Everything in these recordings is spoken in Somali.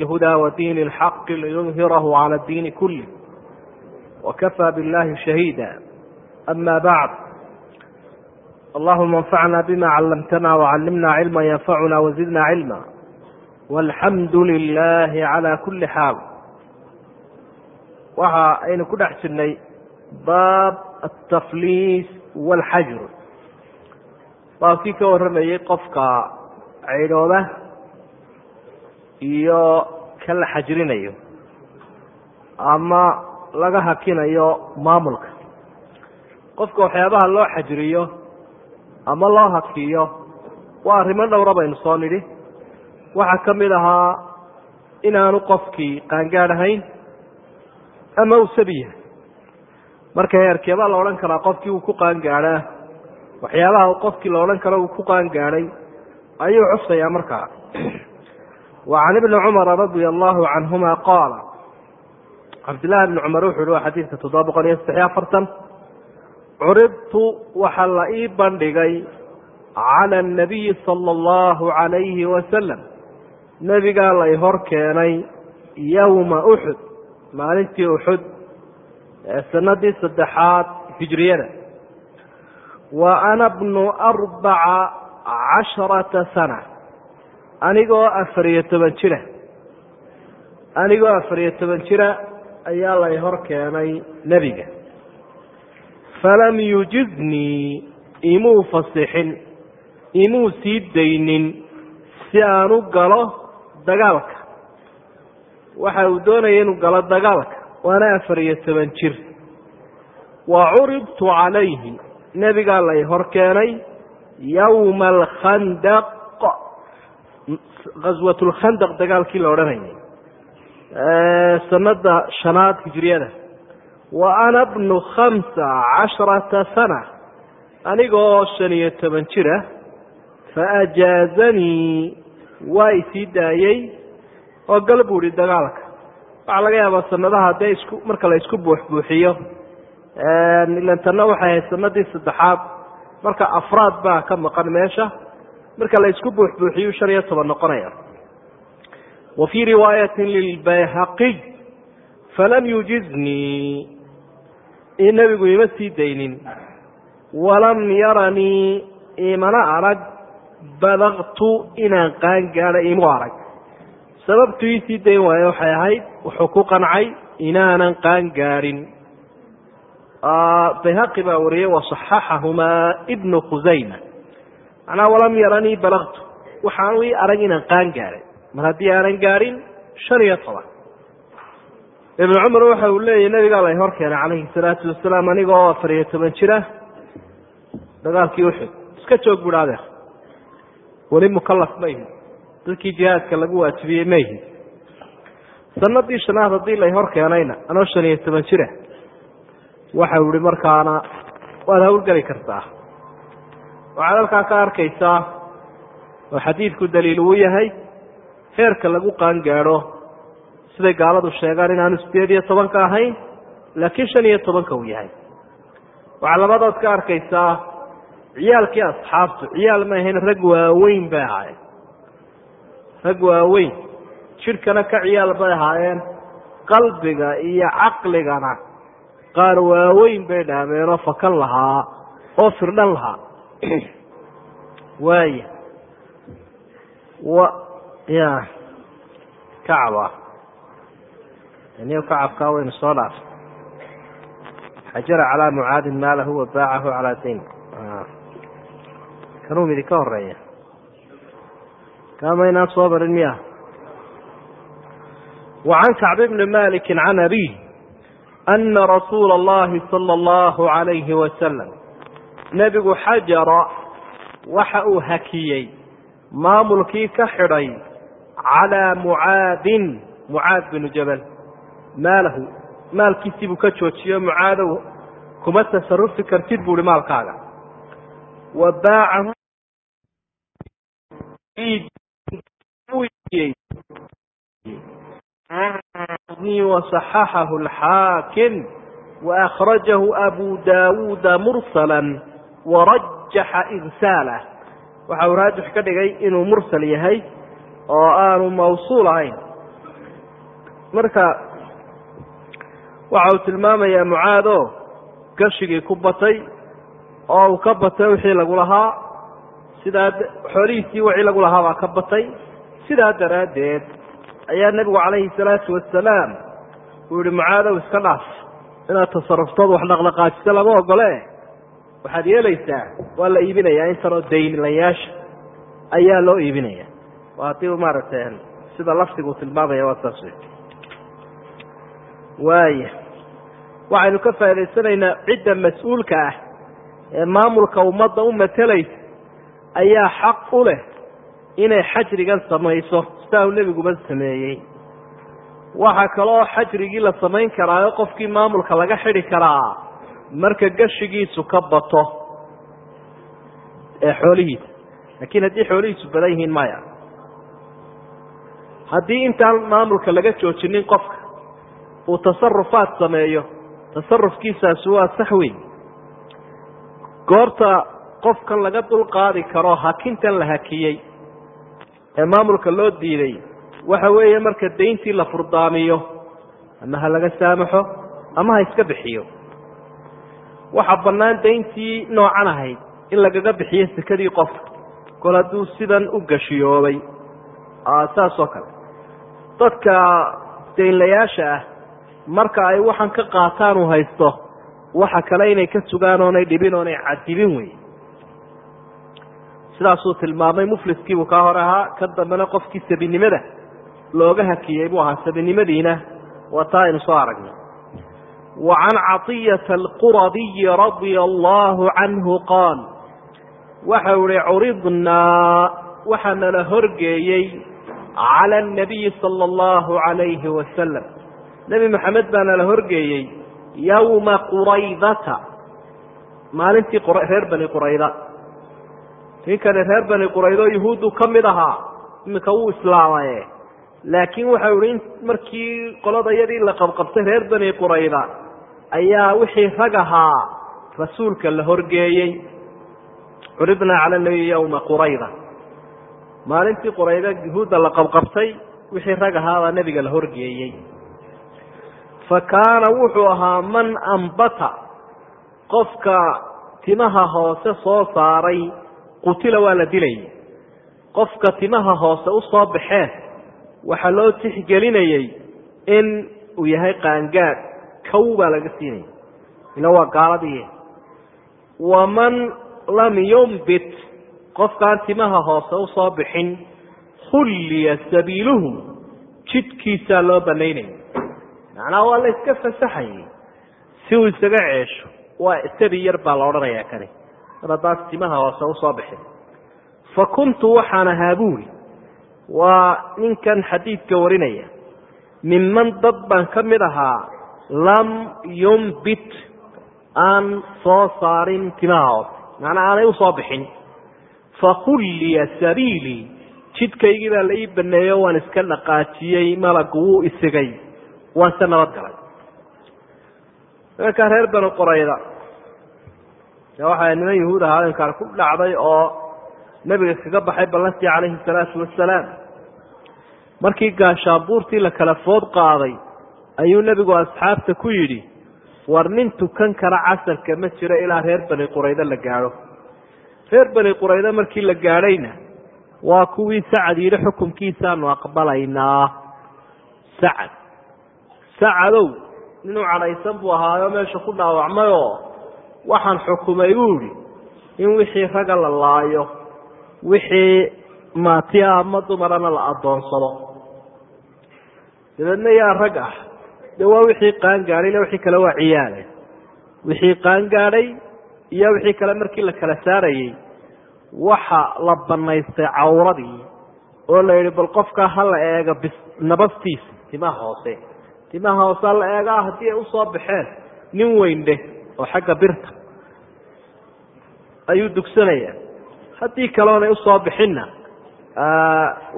الهدى ودين الحق ليظهره على الدين كله وكفى بالله شهيدا أما بعد اللهم انفعنا بما علمتنا وعلمنا علما ينفعنا وزدنا علما والحمد لله على كل حال waxa aynu ku dhex jirnay baab altafliis walxajr baabkii ka warramayey qofka caydhooda iyo ka la xajrinayo ama laga hakinayo maamulka. Qofka waxyaabaha loo xajriyo ama loo hakiyo waa arrimo dhowra baynu soo nidhi. Waxaa ka mid ahaa inaanu qofkii qaangaadh ahayn ama uu sabi yahay. Marka heerkeebaa la odhan karaa qofkii uu ku qaangaadhaa waxyaabaha qofkii la odhan karo uu ku qaangaadhay ayuu xusayaa markaa wa can ibni cumara radia allahu canhuma qaala cabdillahi bni cumar wuxu uhi waa xadiidka toddoba boqol iyo saddex iyo afartan curibtu waxaa la ii bandhigay cala annabiyi sala allahu calayhi wasalam nebigaa lay hor keenay yowma uxud maalintii uxud sanadii saddexaad hijriyada wa ana bnu arbaca casharata sana anigoo afariyo toban jira. Anigoo afariyo toban jira ayaa lay hor keenay nebiga. Falam yujiznii imuu fasixin imuu sii daynin si aan u galo dagaalka. Waxa uu doonaya inuu galo dagaalka. Waana afar iyo toban jir. Wa curibtu calayhi nebigaa lay hor keenay yowma alkhandaq ghaswatulkhandaq dagaalkii la odhanayay. Sanada shanaad hijriyada. Wa ana bnu khamsa casharata sana. Anigoo shan iyo toban jira fa ajaazanii waa isii daayey oo gal buu ihi dagaalka. Waxaa laga yaabaa sanadaha dee isku marka la isku buuxbuuxiyo ilan tanna waxay ahayd sanadii saddexaad. Marka afraad baa ka maqan meesha marka la isku buuxbuuxiyu shan iyo toban noqonaya. Wa fii riwaayatin lilbayhaqiy falam yujiznii i nebigu ima sii daynin walam yaranii imana arag badaqtu inaan qaan gaadha imu arag. Sababtu iisii dayn waayo waxay ahayd wuxuu ku qancay inaanan qaan gaadhin bayhaqi baa wariyey wasaxaxahumaa ibnu khusayma macnaa walam yaranii balaqtu waxaanu ii arag inaan qaan gaadhay mar haddii aanan gaadhin shan iyo toban. Ibnu cumar waxa uu leeyahy nabigaa lay hor keenay calayhi salaatu wasalaam aniga oo afar iyo toban jira dagaalkii uxud iska joog buhi adeer weli mukalaf ma dadkii jihaadka lagu waajibiyey ma ihi sanadii shanaad haddii lay hor keenayna anoo shan iyo toban jira waxau ihi markaana waad hawlgeli kartaa waxaad halkaa ka arkaysaa oo xadiidku daliil uu yahay heerka lagu qaangaadho siday gaaladu sheegaan inaanu sideed iyo tobanka ahayn laakiin shan iyo tobanka uu yahay. Waxaa labadood ka arkaysaa ciyaalkii asxaabtu ciyaal ma ahayn rag waaweyn bay ahaayeen. Rag waaweyn jidhkana ka ciyaal bay ahaayeen qalbiga iyo caqligana qaar waaweyn bay dhaameenoo fakan lahaa oo firdhan lahaa waaya ya kacab ah. Aniyo kacabkaa waynu soo dhaaf xajara calaa mucaadin maalahu wa baacahu calaa dayn. Ah. Kanuu midi ka horreeya kaama inaan soo marin miya wacan kacb bni maliki can abiih ana rasuula allahi sala allahu alayhi wasalam nebigu xajara waxa uu hakiyey maamulkii ka xidhay calaa mucaadin mucaad binu jabal. Maalahu maalkiisii buu ka joojiyo mucaadow kuma tasarufi kartid buu hi maalkaaga. Wa baacahu wasaxaxahu alxaakim waakhrajahu abu daawuuda mursala warajaxa irsaalah waxa uu raajix ka dhigay inuu mursal yahay oo aanu mawsuul ahayn marka waxa uu tilmaamayaa mucaado gashigii ku batay oo uu ka batay wixii lagu lahaa sidaa xoolihiisii wixii lagu lahaa baa ka batay sidaa daraaddeed ayaa nebigu calayhi salaatu wasalaam uu yihi mucaadow iska dhaaf inaad tasaruftood wax dhaqdhaqaajiso lama ogole waxaad yeelaysaa waa la iibinayaa. Intanoo daynlayaasha ayaa loo iibinaya waa haddii maaragtay sida laftigu tilmaamaya waa saas wey waaya waxaynu ka faa'idaysanaynaa cidda mas'uulka ah ee maamulka ummadda u matelaysa ayaa xaq u leh inay xajrigan samayso. Sidaa uu nebiguba sameeyey. Waxaa kaloo xajrigii la samayn karaayo qofkii maamulka laga xidhi karaa marka gashigiisu ka bato ee xoolihiisa laakiin haddii xoolihiisu badan yihiin maya haddii intaan maamulka laga joojinin qofka uu tasarufaad sameeyo tasarufkiisaasi waa sax weyn. Goorta qofkan laga dulqaadi karo hakintan la hakiyey ee maamulka loo diiday waxa weeye marka dayntii la furdaamiyo ama ha laga saamaxo ama ha iska bixiyo waxaa bannaan dayntii noocan ahayd in lagaga bixiyo sekadii qofka kol hadduu sidan u gashiyoobay. Saas oo kale. Dadka daynlayaasha ah marka ay waxan ka qaataan uu haysto waxa kale inay ka sugaan oonay dhibin oonay cadibin wey sidaasuu tilmaamay mufliskiibuu kaa hore ahaa. Ka dambena qofkii sabinimada looga hakiyey buu ahaa sabinimadiina waa taa aynu soo aragnay can caطiyata alquradiyi radia allahu canhu qaal waxa ihi curidnaa waxaa nala horgeeyey cala anabiyi sala allahu calayhi wasalam nebi maxamed baa nala horgeeyey yowma quraydata maalintii reer bani qurayda ninkani reer bani quraydo yuhuuddu ka mid ahaa iminka wuu islaamaye laakiin waxau ihi markii qoladayadii la qabqabtay reer bani qurayda ayaa wixii rag ahaa rasuulka la horgeeyey. Curidnaa cala nabiyi yowma qurayda maalintii qurayda yuhuudda la qabqabtay wixii rag ahaabaa nebiga la horgeeyey. Fa kaana wuxuu ahaa man ambata qofka timaha hoose soo saaray qutila waa la dilayay qofka timaha hoose u soo baxeen waxaa loo tixgelinayey in uu yahay qaangaad kow baa laga siinaya. Ila waa gaaladii waman lam yumbit qofkaan timaha hoose u soo bixin khulliya sabiiluhu jidkiisaa loo banaynaya macnaha waa la iska fasaxayay. Si uu isaga ceesho waa sabi yar baa la odhanayaa kani. Mar haddaas timaha hoose u soo bixin. Fa kuntu waxaan ahaa buuri. Waa ninkan xadiidka warinaya. Minman dad baan ka mid ahaa lam yumbit aan soo saarin timaha hoose macnaa aanay u soo bixin. Fakhulliya sabiilii jidkaygii baa la ii baneeyo waan iska dhaqaajiyey malagu wuu isigay waan se nabad galay. Nimankaa reer banu qorayda waxaa niman yahuud ahaa inkaan ku dhacday oo nebiga kaga baxay ballantii calayhi salaatu wasalaam markii gaashaabuurtii la kala food qaaday ayuu nebigu asxaabta ku yidhi war nin tukan kara casarka ma jiro ilaa reer bani quraydo la gaadho. Reer bani quraydo markii la gaadhayna waa kuwii sacad yidhi xukumkiisaanu aqbalaynaa. Sacad. Sacadow ninuu cadhaysan buu ahaayo meesha ku dhaawacmayoo waxaan xukumay buu idhi in wixii ragga la laayo wixii maatiya ama dumarana la addoonsado dabeedna yaa rag ah de waa wixii qaan gaadhay ila wixii kale waa ciyaale wixii qaan gaadhay iyo wixii kale markii la kala saarayey waxa la banaystay cawradii oo la yidhi bal qofkaa ha la eega bis nabastiisa timaha hoose. Timaha hoosea la eegaa haddii ay u soo baxeen nin weyndhe oo xagga birta ayuu dugsanayaa haddii kaleonay u soo bixinna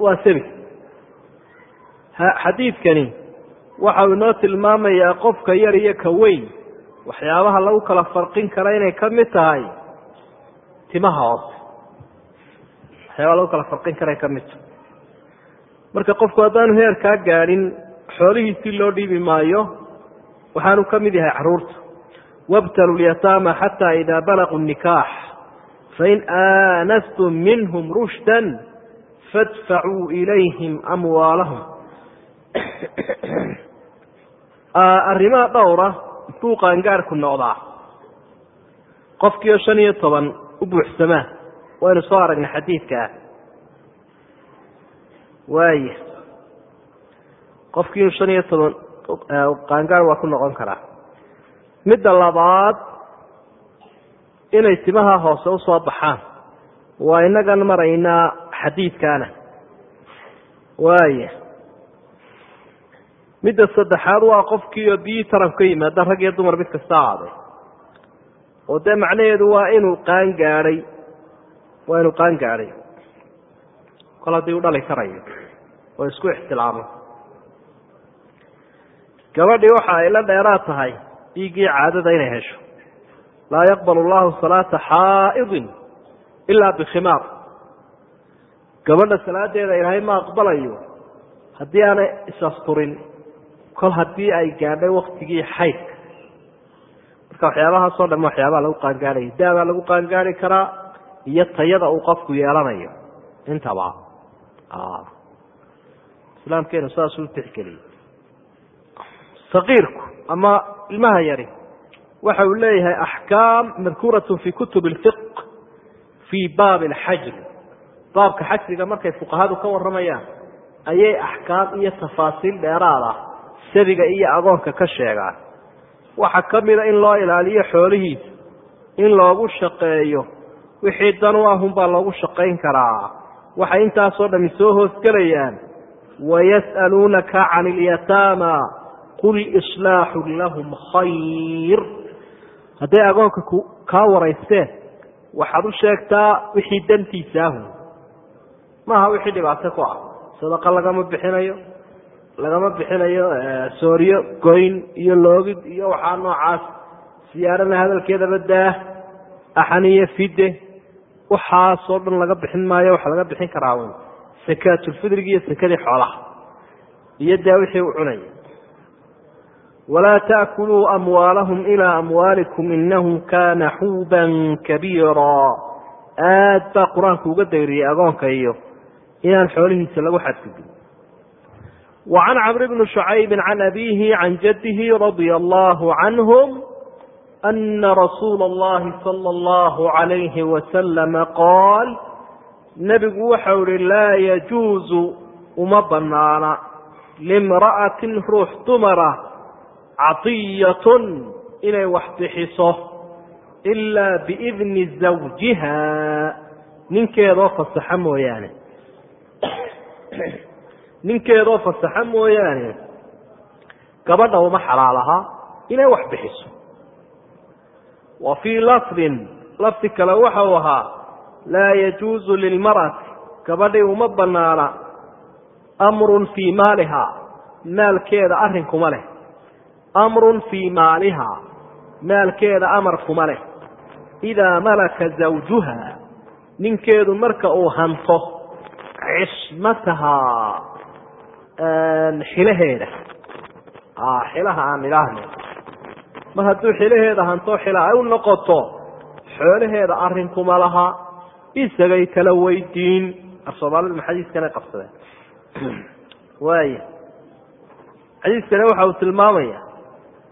waa sabi. Xadiidkani waxau inoo tilmaamayaa qofka yar iyo ka weyn. waxyaabaha lagu kala farqin kara inay ka mid tahay timaha hoose waxyaabaha lagu kala farqin kara ay ka mid tahay. marka qofku haddaanu heerkaa gaadhin xoolihiisii loo dhiibi maayo waxaanu ka mid yahay carruurta. wabtalu lyataama xataa idaa balaguu nikaax fain aanastum minhum rushdan fadfacuu ilayhim amwaalahum arrimaha dhowra muxuu qaangaarku noqdaa. Qofkiio shan iyo toban u buuxsamaa waynu soo aragnay xadiidkaa waaya qofkiiu shan iyo toban qaangaar waa ku noqon karaa. Midda labaad inay timaha hoose u soo baxaan. Waa inagan maraynaa xadiidkaana. Waaya midda saddexaad waa qofkiioo biyii taran ka yimaada rag iyo dumar mid kasta aaday oo dee macnaheedu waa inuu qaan gaadhay waa inuu qaan gaadhay kol haddii u dhali karayo oo isku ixtilaamo. Gabadhii waxa ay la dheeraad tahay dhiiggii caadada inay hesho. Laa yaqbal allahu salaata xaa'idin ilaa bikhimaar gabadha salaadeeda ilaahay ma aqbalayo haddii aanay isasturin kol haddii ay gaadhay waktigii xaydka marka waxyaabahaasoo dham waxyaabaha lagu qaangaadhaya daabaa lagu qaangaari karaa iyo tayada uu qofku yeelanayo. Intaba. Islaamkeenu saasuu tixgeliyey saqiirku ama ilmaha yari waxa uu leeyahay axkaam madkuuratun fi kutub lfiq fii baabi alxajri baabka xajriga markay fuqahadu ka warramayaan ayay axkaam iyo tafaasiil dheeraad ah sabiga iyo agoonka ka sheegaan waxaa ka mida in loo ilaaliyo xoolihiisa in loogu shaqeeyo wixii dan u ahunbaa loogu shaqayn karaa. Waxay intaasoo dhami soo hoosgelayaan wayas'aluunaka can ilyataama qul islaaxun lahum khayr. Hadday agoonka kaa waraysteen waxaad u sheegtaa wixii dantiisa ahu maaha wixii dhibaato ku ah. Sadaqa lagama bixinayo lagama bixinayo sooryo goyn iyo loogid iyo waxaa noocaas siyaarana hadalkeedaba daah axaniyo fide waxaasoo dhan laga bixin maayo waxa laga bixin karaa un sakaatulfidrigi iyo sakadii xoolaha. Iyo dee wixii u cunaya walaa taakuluu amwaalahum ilaa amwaalikum inahu kana xuuban kabiira aad baa qur'aanku uga dayriyey agoonka iyo inaan xoolihiisa lagu xadgudbin can camr bni shucaybi can abiihi can jaddihi radia allahu canhum ana rasuula allahi sala allahu calayhi wasalama qaal nebigu waxau ihi laa yajuusu uma banaana limra'atin ruux dumara cadiyatun inay wax bixiso ilaa biidni zawjiha ninkeedoo fasaxa mooyaane ninkeedoo fasaxa mooyaane gabadha uma xalaal ahaa inay wax bixiso. Wa fii lafdin lafdi kale waxau ahaa laa yajuusu lilmar'ati gabadhii uma banaana amrun fii maaliha maalkeeda arrinkuma leh. Amrun fii maaliha maalkeeda amar kuma leh. Idaa malaka zawjuha ninkeedu marka uu hanto cismatahaa xilaheeda. Xilaha aan idhaahno. Mar hadduu xilaheeda hanto xila ay u noqoto xoolaheeda arrinkuma laha isagay kala weydiin. Ar soomaalidu xadiiskanay qabsadeen. Waaya xadiiskani waxa uu tilmaamaya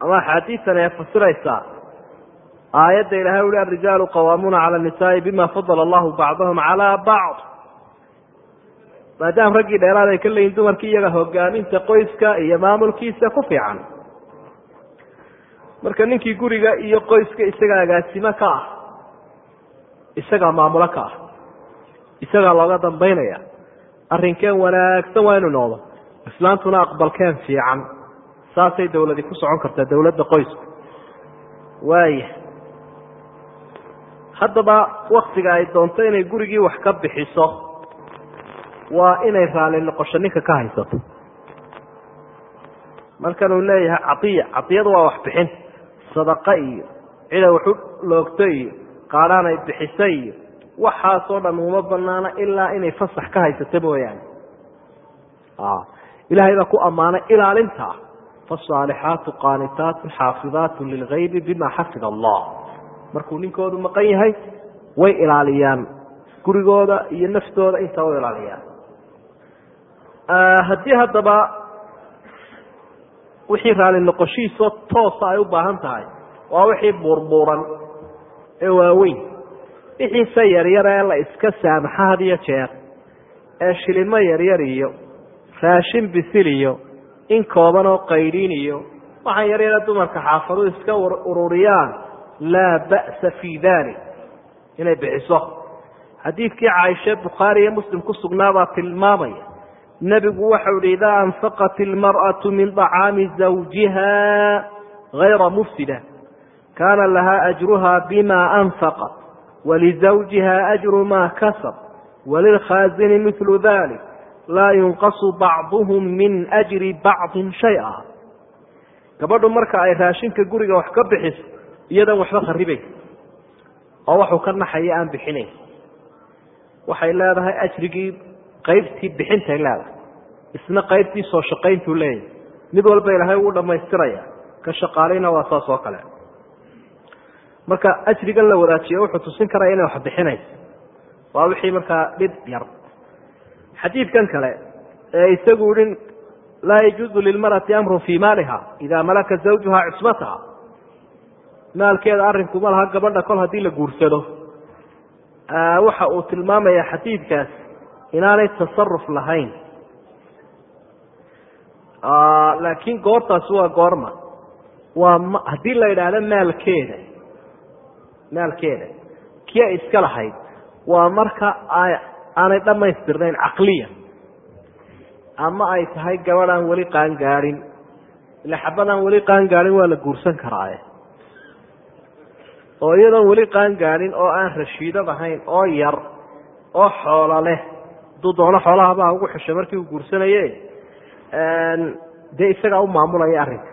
ama axaadiistan ay fasiraysaa aayadda ilahay uhi arijaalu qawaamuuna cala nisaai bima fadala allahu bacdahum calaa bacd maadaama raggii dheeraad ay ka leeyihiin dumarkii iyaga hogaaminta qoyska iyo maamulkiisa ku fiican. Marka ninkii guriga iyo qoyska isaga agaasimo ka ah isagaa maamulo ka ah isagaa looga dambaynaya arrinkeen wanaagsan waa inu noqdo islaantuna aqbalkeen fiican. Saasay dawladi ku socon kartaa dawladda qoysku waaya haddaba waktiga ay doonto inay gurigii wax ka bixiso waa inay raali noqosho ninka ka haysato. Markan uu leeyahay caiya cadiyadu waa wax bixin sadaqa iyo cida waxu loogto iyo qaadhaan ay bixisa iyo waxaasoo dhan uma banaana ilaa inay fasax ka haysato mooyaane. Ilahay baa ku ammaanay ilaalinta. Faasaalixaatu qaanitaatu xaafidaatu lilgaybi bima xafida allah. Markuu ninkoodu maqan yahay way ilaaliyaan. Gurigooda iyo naftooda intaa way ilaaliyaan haddii haddaba wixii raali noqoshihiisoo toosa ay u baahan tahay waa wixii buurbuuran ee waaweyn. Wixiise yaryar ee la iska saamaxa had iyo jeer ee shilimo yaryar iyo raashin bisil iyo in kooban oo qaydhiin iyo waxaan yaryare dumarka xaafadu iska ururiyaan laa ba'sa fii dalik inay bixiso. Xadiidkii caaisha bukhaari iyo muslim ku sugnaabaa tilmaamaya nebigu waxau ihi idaa anfaqat ilmar'atu min طacaami zawjiha gayra mufsida kaana lahaa ajruha bima anfaqat walizawjiha ajru ma kasab walilkhaazini mithlu dalik laa yunqasu bacduhum min ajri bacdin shay-a. Gabadhu marka ay raashinka guriga wax ka bixiso iyadan waxba kharibay oo waxuu ka naxaya aan bixinayn waxay leedahay ajrigii qaybtii bixintay leedahay isna qaybtii soo shaqayntuu leeyahay. Mid walba ilaahay uu dhamaystiraya ka shaqaalayna waa saas oo kale. Marka ajrigan la wadaajiyo wuxuu tusin karaya inay wax bixinayso. Waa wixii markaa dhib yar. Xadiidkan kale ee isagu yihi laa yajuuzu lilmarati amrun fii maaliha idaa malaka zawjuha cismataha maalkeeda arrinku laha gabadha kol haddii la guursado. Waxa uu tilmaamaya xadiidkaas inaanay tasaruf lahayn. Laakiin goortaasi waa goorma. Waa m haddii la yidhaahdo maalkeeda. Maalkeeda. Kii ay iska lahayd. Waa marka aanay dhammaystirnayn caqliya. Ama ay tahay gabadh aan weli qaan gaadhin ila xabad aan weli qaan gaadhin waa la guursan karaaye. Oo iyadoon weli qaan gaadhin oo aan rashiidad ahayn oo yar oo xoolo leh hadduu doono xoolahabaa ugu xeshay markii uu guursanaye dee isagaa u maamulaya arrinka.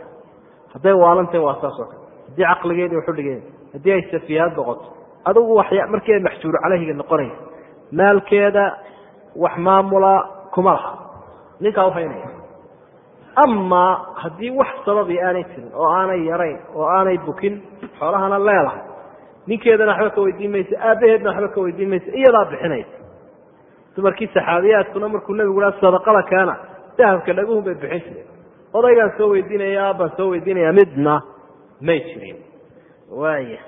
Hadday waalantahy waa saas oo kale. Haddii caqligeedi waxudhigeeda haddii ay safiyaad noqoto adugu waxya markii ay maxjuuru caleyhiga noqonaysa maalkeeda wax maamula kuma laha. Ninkaa uhaynaya amaa haddii wax sababi aanay jirin oo aanay yarayn oo aanay bukin xoolahana leedahay ninkeedana waxba ka weydiin maysa aabaheedna waxba ka weydiin maysa iyadaa bixinaysa dumarkii saxaabiyaadkuna markuu nebigu ha sadaqada keena dahabka dhaguhun bay bixin jireen odaygaan soo weydiinaya aabbaan soo weydiinaya midna may jirin. Waaya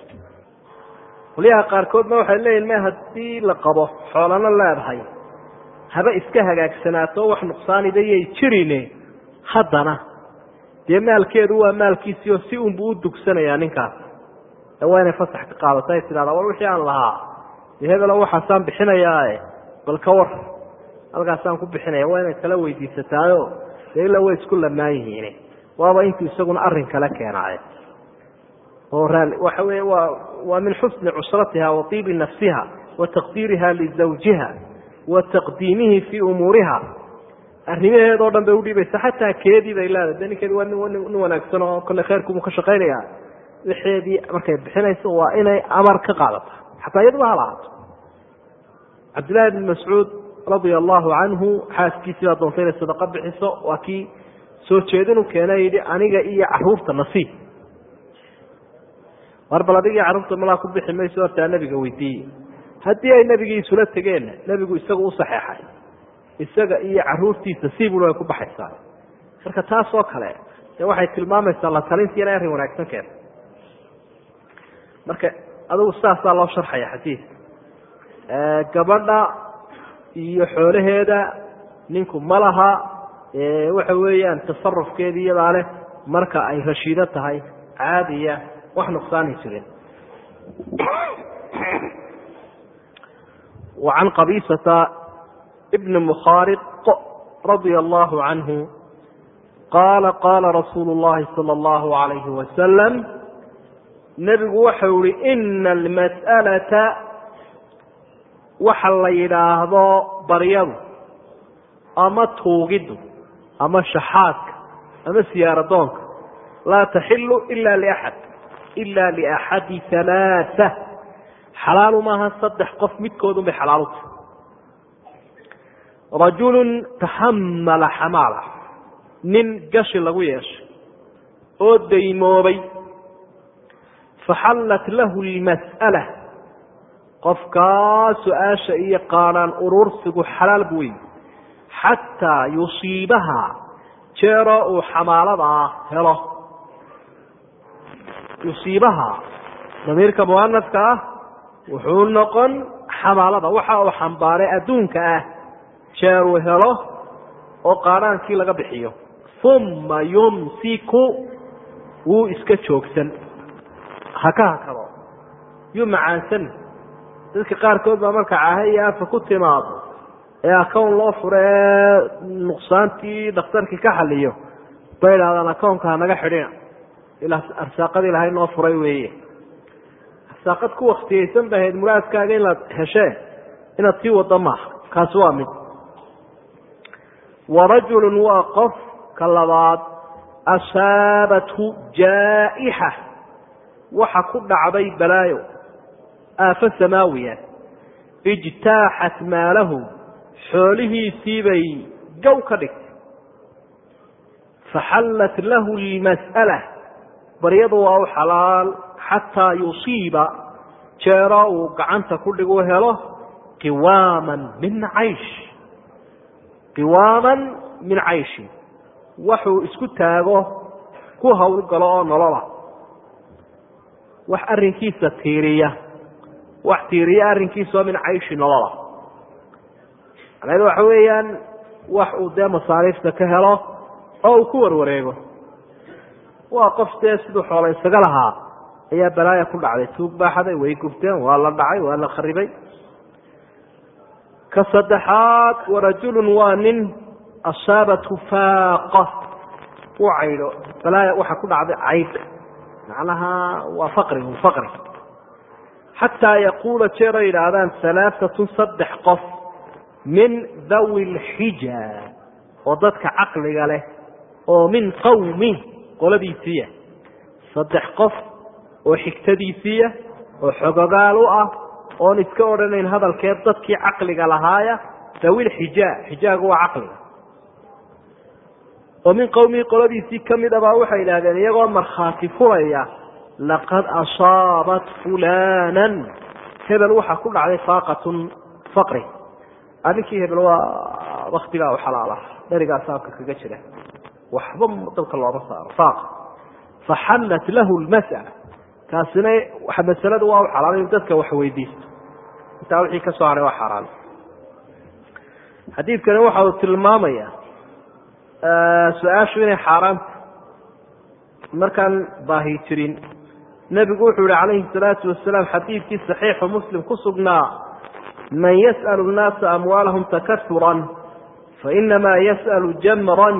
qolyaha qaarkoodna waxay leeyihiin ma haddii la qabo xoolana leedahay haba iska hagaagsanaato wax nuqsaanidayay jirine haddana. Dee maalkeedu waa maalkiisii oo si unbuu u dugsanayaa ninkaas waa inay fasax ka qaadato ay tidhahdaa war wixii aan lahaa dee hebelo waxaasaan bixinayaae bal ka war. Halkaasaan ku bixinaya waa inay kala weydiisataayo dee ilaa way isku lamaan yihiin waaba intuu isaguna arrin kale keenaaye oo waxa weeye waa min xusni cusratiha wa tiibi nafsiha wa taqdiiriha lizawjiha wa taqdiimihi fii umuuriha. Arrimaheedoo dhan bay udhiibaysa xataa keedii bay leedahay. De ninkeedi waa nin wanaagsan oo kole khayrkumu ka shaqaynaya. Wixeedii markay bixinayso waa inay amar ka qaadata xataa iyaduba ha lahaato cabdillahi bn mascuud radia allahu canhu xaaskiisii baa doontay inay sadaqo bixiso waa kii soo jeedinu keena yidhi aniga iyo carruurta nasiib war bal adiga iyo carruurta malaa ku bixi mayso hortaa nebiga weydiiye haddii ay nebigii isula tegeenna nebigu isagu u saxeexay isaga iyo caruurtiisa siibul ay ku baxaysaa. Marka taas oo kale dee waxay tilmaamaysaa la talintii inay arrin wanaagsan keento marka adigu saasaa loo sharxaya xadiidka gabadha iyo xoolaheeda ninku ma laha waxa weeyaan tasarufkeedi iyadaa leh marka ay rashiido tahay caadiya wax nuqsaani jirin وعن قبيصة بن مخارق رضي الله عنه قال قال رsuuل اللhi صلى الله عليه وسلم نبgu waxau hi إن المسألة waxa la yidhaahdo baryadu ama tuugiddu ama shaxaadka ama siyaaradoonka. Laa taxilu ila liaxad ila liaxadi alaaa xalaalu maaha saddex qof midkoodun bay tahay. Rajulu taxamala xamaala. Nin gashi lagu yeeshay oo daymoobay. Faxallat lahu lmas'ala qofkaa su'aasha iyo qaanaan urursigu xalaal bu wey xataa yusiibaha jeeroo uu xamaaladaa helo. Yusiibaha damiirka muanafka ah wuxuu noqon xamaalada waxa uu xambaaray adduunka ah jeer uu helo oo qaanaankii laga bixiyo. Uma yumsiku wuu iska joogsan. Haka hakado yuu macaansan dadka qaarkood baa marka cahe iyo afa ku timaado. Ee acown loo furo ee nuqsaantii dhakhtarkii ka xaliyo bay idhahdaan acownka hanaga xidhina. Ilaa arsaaqadii ilahay noo furay weeye. Arsaaqad ku waktiyeysan ba ahayd muraadkaaga inaad heshee inaad sii wado maaha kaasi waa mid. Warajulun waa qof ka labaad asaabathu jaa'ixa waxa ku dhacday balaayo aafo samaawiya ijtaaxat maalahu xoolihiisiibay gow ka dhigtay faxallat lahu lmas'ala baryadu waa u xalaal xataa yusiiba jeero uu gacanta ku dhigu helo qiwaaman min caysh. Qiwaaman min cayshi waxuu isku taago ku howlgalo oo nolola. Wax arrinkiisa tiiriya wax tiiriya arrinkiisaoo min cayshi nolola. Macnahedu waxa weeyaan wax uu dee masaariifta ka helo oo uu ku warwareego. Waa qof dee siduu xoola isaga lahaa ayaa balaaya ku dhacday. Tuug baaxaday way gubteen waa la dhacay waa la kharibay. Ka saddexaad warajulun waa nin asaabathu faaqa. U caydho balaaya waxa ku dhacday caydh macnaha waa faqrigu faqri xataa yaquula jeer ay yidhaahdaan alaaatun saddex qof min dhawi lxija oo dadka caqliga leh oo min qawmi qoladiisiiya saddex qof oo xigtadiisiiya oo xogogaal u ah oon iska odhanayn hadalkeed dadkii caqliga lahaaya dhawil xijaa xijaagu waa caqliga oo min qowmii qoladiisii ka mid abaa waxay yidhahdeen iyagoo markhaati furaya laqad asaabat fulanan hebel waxaa ku dhacday faaqatun faqri arrinkii hebel waa waktigaa u xalaala dherigaa saabka kaga jira waxba dabka looma saaro faaqa faxallat lahu lmas'ala kaasina masaladu waa u xalaal in dadka wax weydiisto intaa wixii ka haray waa xaaraan xadiidkani waxa uu tilmaamaya su'aashu inay xaaraanta markaan baahi jirin nebigu wuxuu yihi calayhi salaatu wasalaam xadiidkii saxiixu muslim ku sugnaa man yas'alu nnaasa amwaalahum takasuran fainamaa yas'alu jamran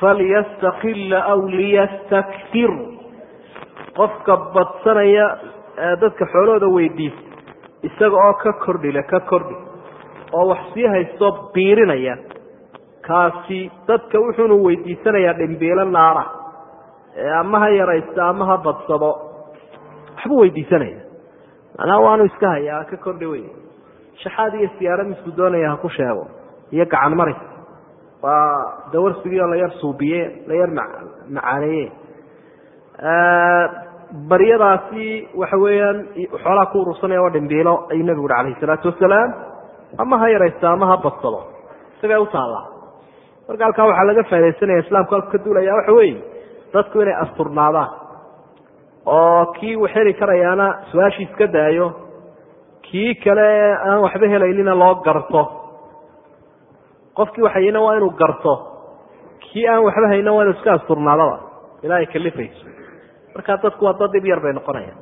falyastakila aw liyastakfir. Qofka badsanaya dadka xoolahooda weydiisa isaga oo ka kordhile ka kordhi oo wax sii haysto biirinaya kaasi dadka wuxuunu weydiisanayaa dhimbiilo naara ama ha yaraysto ama ha badsado waxbuu weydiisanaya. Macnaha waanu iska hayaa ka kordhi wey shaxaad iyo siyaaro misku doonaya ha ku sheego. Iyo gacan maris waa dawarsigii oo la yar suubiye la yar macaaneeye baryadaasi waxa weeyaan xoolaha ku urursanaya waa dhimbiilo ayuu nebigu uhi alayhi salaatu wasalaam. Ama ha yaraysto ama ha badsado. Isagay u taallaa marka halkaa waxaa laga faa'idaysanaya islaamku halku ka duulaya waxa weeye dadku inay asturnaadaan oo kii uu heli karayaana su'aashii iska daayo kii kale aan waxba helaynina loo garto. Qofkii waxayna waa inuu garto. Kii aan waxba hayna waa inuu iska asturnaadaba ilaa ay kalifayso markaa dadku waa dad dhib yar bay noqonayaan.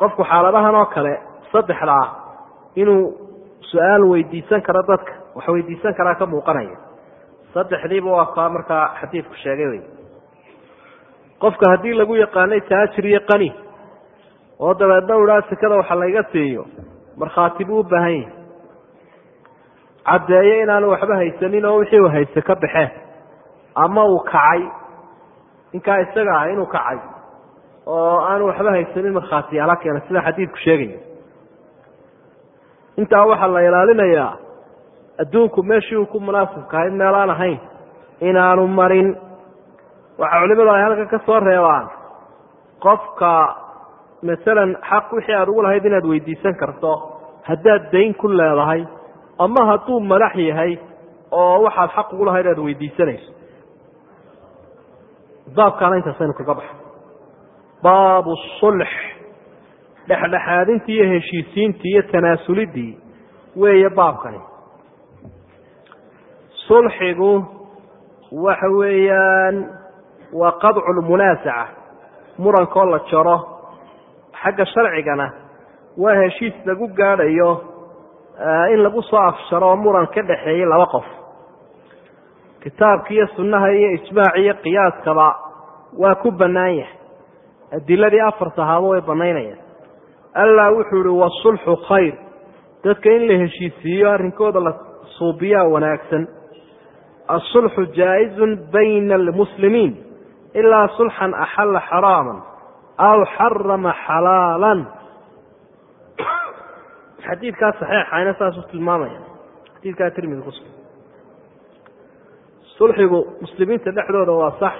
Qofku xaaladahan oo kale saddexda ah inuu su'aal weydiisan karo dadka wax weydiisan karaa ka muuqanaya. Saddexdiiba waa kaa markaa xadiidku sheegay wey qofka haddii lagu yaqaanay taajir iyo qani oo dabeedna u idhaa sekada waxa layga siiyo markhaati buu u baahan yahay caddeeyo inaanu waxba haysanin oo wixii uu hayste ka baxeen ama uu kacay. Ninkaa isaga ah inuu kacay oo aanu waxba haysanin markhaatiyaala keena sida xadiidku sheegaya intaa waxaa la ilaalinayaa adduunku meeshii uu ku munaasibkahayd meelaan ahayn inaanu marin waxaa culimadu ay halkan ka soo reebaan qofka masalan xaq wixii aada ugu lahayd inaad weydiisan karto haddaad dayn ku leedahay ama hadduu madax yahay oo waxaad xaq ugu lahayd aad weydiisanayso. Baabkaana intaasaynu kaga baxa baabu sulx dhexdhexaadintii iyo heshiisiintii iyo tanaasulidii weeye baabkani. Sulxigu waxa weeyaan waa qadcu lmunaasaca murankoo la jaro xagga sharcigana waa heshiis lagu gaadhayo in lagu soo afsharo muran ka dhexeeyey laba qof. Kitaabka iyo sunnaha iyo ijmaac iyo qiyaaskaba waa ku bannaan yahay. Adiladii afar sahaabo way bannaynayaan. Allah wuxuu ihi wasulxu khayr. Dadka in la heshiisiiyo arrinkooda la suubiyaa wanaagsan. Asulxu jaa-izun bayna almuslimiin ilaa sulxan axalla xaraaman aw xarama xalaalan xadiidkaa saxiixayna saasuu tilmaamaya xadiidkaa tirmidi kus sulxigu muslimiinta dhexdooda waa sax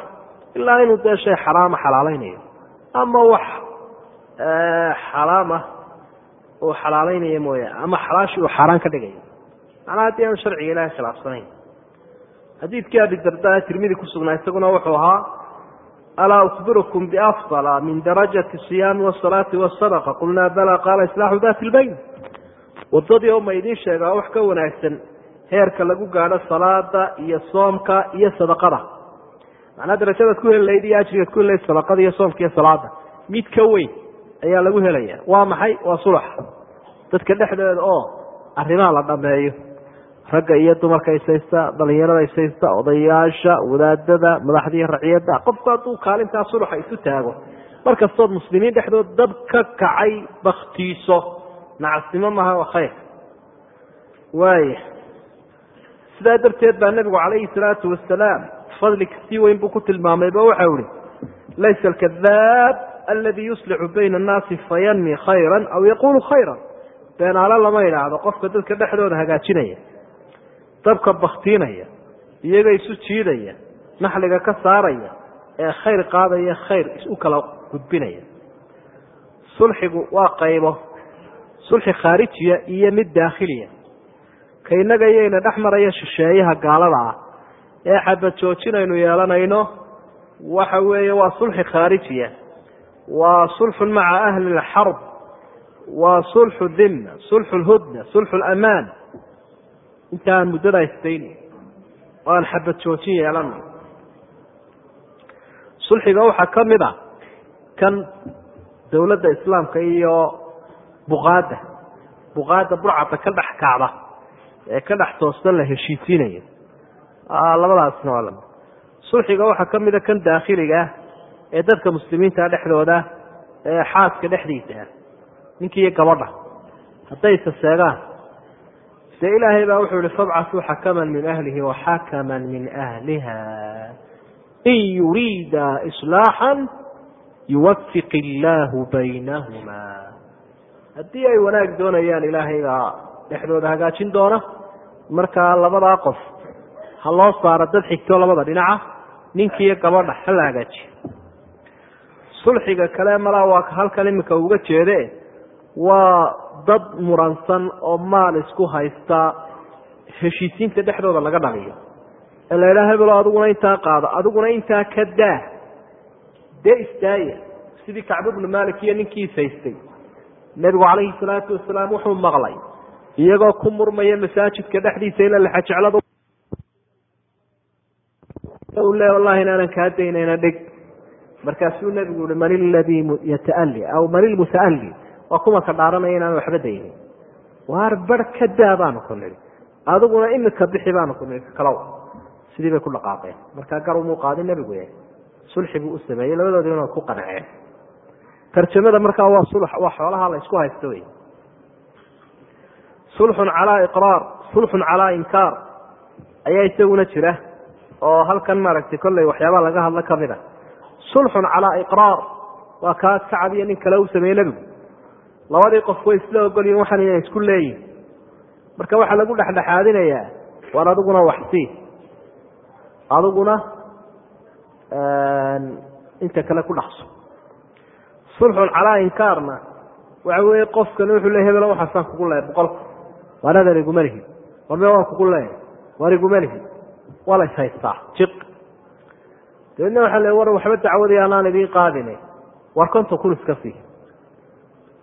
ilaa inuu dee shay xaraama xalaalaynayo ama wax xaraamah uu xalaalaynayo mooya ama xalaashii uu xaaraan ka dhigayo macnaa haddii aanu sharciga ilahay khilaafsanayn xadiidkii abidarda tirmidi ku sugnaa isaguna wuxuu ahaa alaa ukbirukum biafdala min darajati siyaami wasalaati wasadaqa qulnaa bala qaala islaaxu dati lbayn wadadii oo ma idiin sheegaa wax ka wanaagsan heerka lagu gaadho salaada iyo soomka iyo sadaqada. Macnaa darajadaad ku heli lahayd iyo ajrigaad ku heli lahayd sadaqada iyo soomka iyo salaada mid ka weyn ayaa lagu helaya waa maxay? Waa sulax dadka dhexdeeda oo arrimaha la dhameeyo ragga iyo dumarka ishaysta dhalinyarada ishaysta odayaasha wadaadada madaxdii raciyadda qofku hadduu kaalintaa suluxa isu taago. Markastood muslimiin dhexdood dab ka kacay baktiiso nacasnimo maha waa khayr. Waaya sidaa darteed baa nebigu calayhi salaatu wasalaam fadli ka sii weyn buu ku tilmaamayba waxau ihi laysa alkadaab aladi yuslixu bayna annaasi fayanmi khayra aw yaqulu khayra beenaalo lama idhaahdo qofka dadka dhexdooda hagaajinaya dabka baktiinaya iyaga isu jiidaya naxliga ka saaraya ee khayr qaadaya khayr isu kala gudbinaya. Sulxigu waa qaybo sulxi khaarijiya iyo mid daakhiliya. Ka innaga iyayna dhex maraya shisheeyaha gaalada ah ee xabad joojinaynu yeelanayno waxa weeye waa sulxi khaarijiya waa sulxun maca ahli lxarb waa sulxu dimna sulxu lhudna sulxu lamaan inta aan muddada istayni oo aan xabad joojin yeelana sulxiga waxaa ka mid a kan dowladda islaamka iyo buqaadda. Buqaadda burcadda ka dhex kacda ee ka dhex toosan la heshiisiinayo. Labadaasna waa lami sulxiga waxaa ka mida kan daakhiliga ah ee dadka muslimiinta dhexdooda ee xaaska dhexdiisa ah ninki iyo gabadha. Hadday saseegaan dee ilaahay baa wuxuu ihi fabcatuu xakaman min ahlihi waxakaman min ahliha. In yuriida islaaxan yuwafiq illaahu baynahuma. Haddii ay wanaag doonayaan ilaahaybaa dhexdooda hagaajin doona. Markaa labadaa qof ha loo saaro dad xigto labada dhinaca ninkiiyo gabadha ha la hagaajiyo sulxiga kale malaa waa halkan iminka uga jeede waa dad muransan oo maal isku haysta. Heshiisiinta dhexdooda laga dhaliyo. Ee la idhaha hebelo adiguna intaa qaado adiguna intaa ka daa. Dee istaaya sidii kacbu bnu malik iyo ninkii ishaystay nebigu calayhi salaatu wasalaam wuxuu maqlay iyagoo ku murmaya masaajidka dhexdiisa ila laxajeclada le wallahi inaanan kaa daynayna dhig. Markaasuu nebigu yihi man iladii yataali aw man ilmutaali waa kuma ka dhaaranaya inaan waxba daynin. Waar bar ka daa baanu ku nihi adiguna imika bixi baanu ku nihi kalow sidii bay ku dhaqaaqeen. Markaa gar umuu qaadin nebigu e sulxi buu u sameeyey labadoodina waa ku qanceen tarjamada markaa waa sulx waa xoolaha la isku haysto wey sulxun calaa iqraar sulxun calaa inkaar ayaa isaguna jira oo halkan maaragtay kolley waxyaabaa laga hadlo ka mid a sulxun calaa iqraar waa kaa kacab iyo nin kale u sameeyey nebigu labadii qof way isla ogolyihin waxaan inay isku leeyihiin marka waxaa lagu dhexdhexaadinayaa waar adiguna waxsii adiguna inta kale ku dhaqso. Sulxun calaa inkaarna waxa weeye qofkani wuxuu le hebelo waxaasaan kugu leehay boqolka waar adan iguma lihi war me waan kugu leehay waar iguma lihi waa la ishaystaa jiq. Dabeedna waxaa le war waxba dacwadii anaan idiin qaadine. Waar konton kun iska sii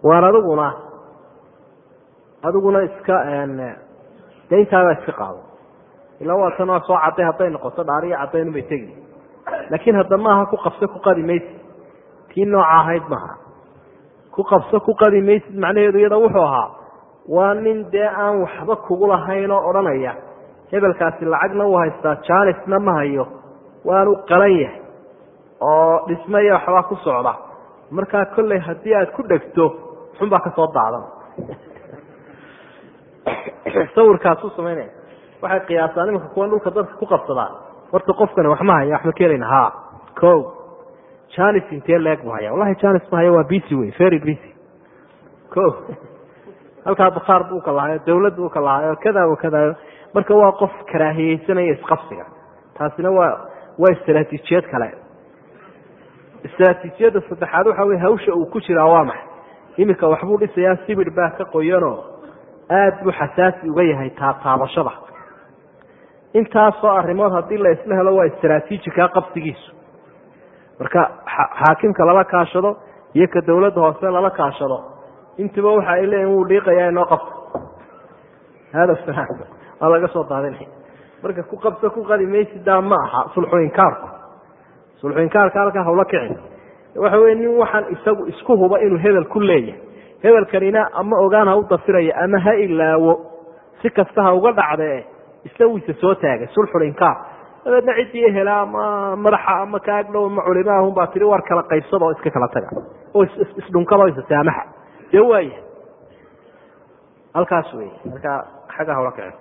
waar adiguna adiguna iska dee intaabaa iska qaado. Ilaa waa tan waa soo cadday hadday noqoto dhaariyo caddaynubay tegi. Laakiin hadda maaha ku qabso ku qadi maysid. Tii nooca ahayd maaha ku qabso ku qadi maysid macnaheedu iyada wuxuu ahaa waa nin dee aan waxba kugu lahayn oo odhanaya. Hebelkaasi lacagna uu haystaa jaanisna ma hayo. Waanu qalan yahay oo dhismaya waxbaa ku socda. Markaa kolley haddii aad ku dhegto xunbaa ka soo daadan sawirkaasuu samaynaya waxay qiyaasaan imanka kuwan dhulka dadka ku qabsadaan. Horta qofkani wax ma haya wax ma keenayna. Ha ko janis intee leeg bu haya wallahi janis ma haya waa busy wey very busy. Ko halkaa bakhaar buu ka lahayo dawlad buu ka lahayo kada wa kada marka waa qof karaahiyeysanaya isqabsiga. Taasina waa waa istraatiijiyad kale. Istraatiijiyadda saddexaad waxa wey hawsha uu ku jiraa waa maxay iminka waxbuu dhisayaa sibir baa ka qoyanoo aada buu xasaasi uga yahay taataabashada intaasoo arrimood haddii la isla helo waa istraatiijika qabsigiisu. Marka xaakimka lala kaashado iyo ka dawladda hoose lala kaashado intiba waxa ay leeyihiin wuu dhiiqayaa inoo qabto. Hada waa laga soo daadinay marka ku qabso ku qadi maysidaa ma aha. Sulxu inkaarku sulxu halkaa hawla kicin waxa weye nin waxaan isagu isku huba inuu hebel ku leeyahay. Hebelkanina ama ogaan ha u dafiraya ama ha ilaawo. Si kasta ha uga dhacdee isla wiisa soo taagay sulxulinkaar dabeedna ciddii helaa ama madaxa ama kaagdhow ama culimaahun baa tihi war kala qaybsada oo iska kala taga. Oo isdhunkada oo isasaamaxa dee waaya halkaas wey markaa xagga hawla kace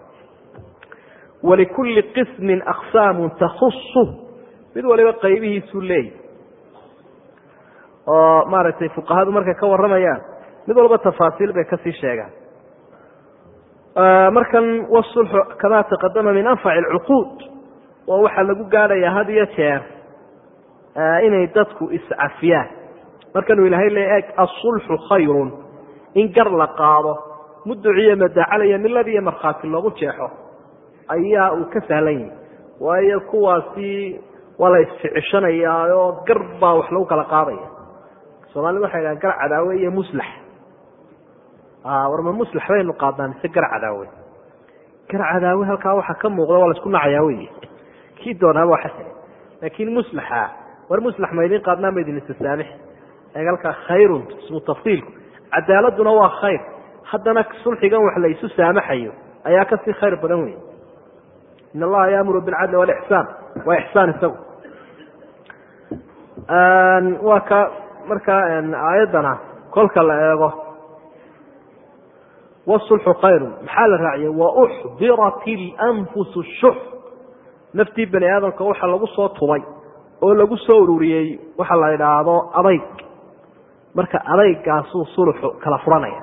walikulli qismin aqsaamun takhusu mid waliba qaybihiisuu leeyahy oo maaragtay fuqahadu markay ka warramayaan mid walba tafaasiil bay ka sii sheegaan. Markan wasulxu kamaa taqadama min anfaci alcuquud waa waxaa lagu gaadhayaa had iyo jeer inay dadku iscafiyaan markanuu ilaahay le eg asulxu khayrun in gar la qaado muduciyo madacalaya milad iyo markhaati loogu jeexo ayaa uu ka sahlan yahay. Waayo kuwaasi waa la isficishanayaa oo gar baa wax lagu kala qaadaya soomaalida waxay dhahan gar cadaawe iyo muslax. Warma muslax baynu qaadnaa mise gar cadaawe. Gar cadaawe halkaa waxaa ka muuqda waa la isku nacayaa wey kii doonaaba waa xasan laakiin muslaxa war muslax maydin qaadnaa maydin istasaamix eeg halkaa khayrun ismu tafsiilku cadaaladuna waa khayr. Haddana sulxigan wax la isu saamaxayo ayaa ka sii khayr badan wey in allaha yaamuru bilcadli walixsaan waa ixsaan isagu. Waa ka markaa aayaddana kolka la eego wasulxu khayru maxaa la raaciyay wauxdirat ilanfusu shux naftii bani aadamka waxa lagu soo tubay oo lagu soo ururiyey waxa la idhaahdo adayg. Marka adaygaasuu sulxu kala furanaya.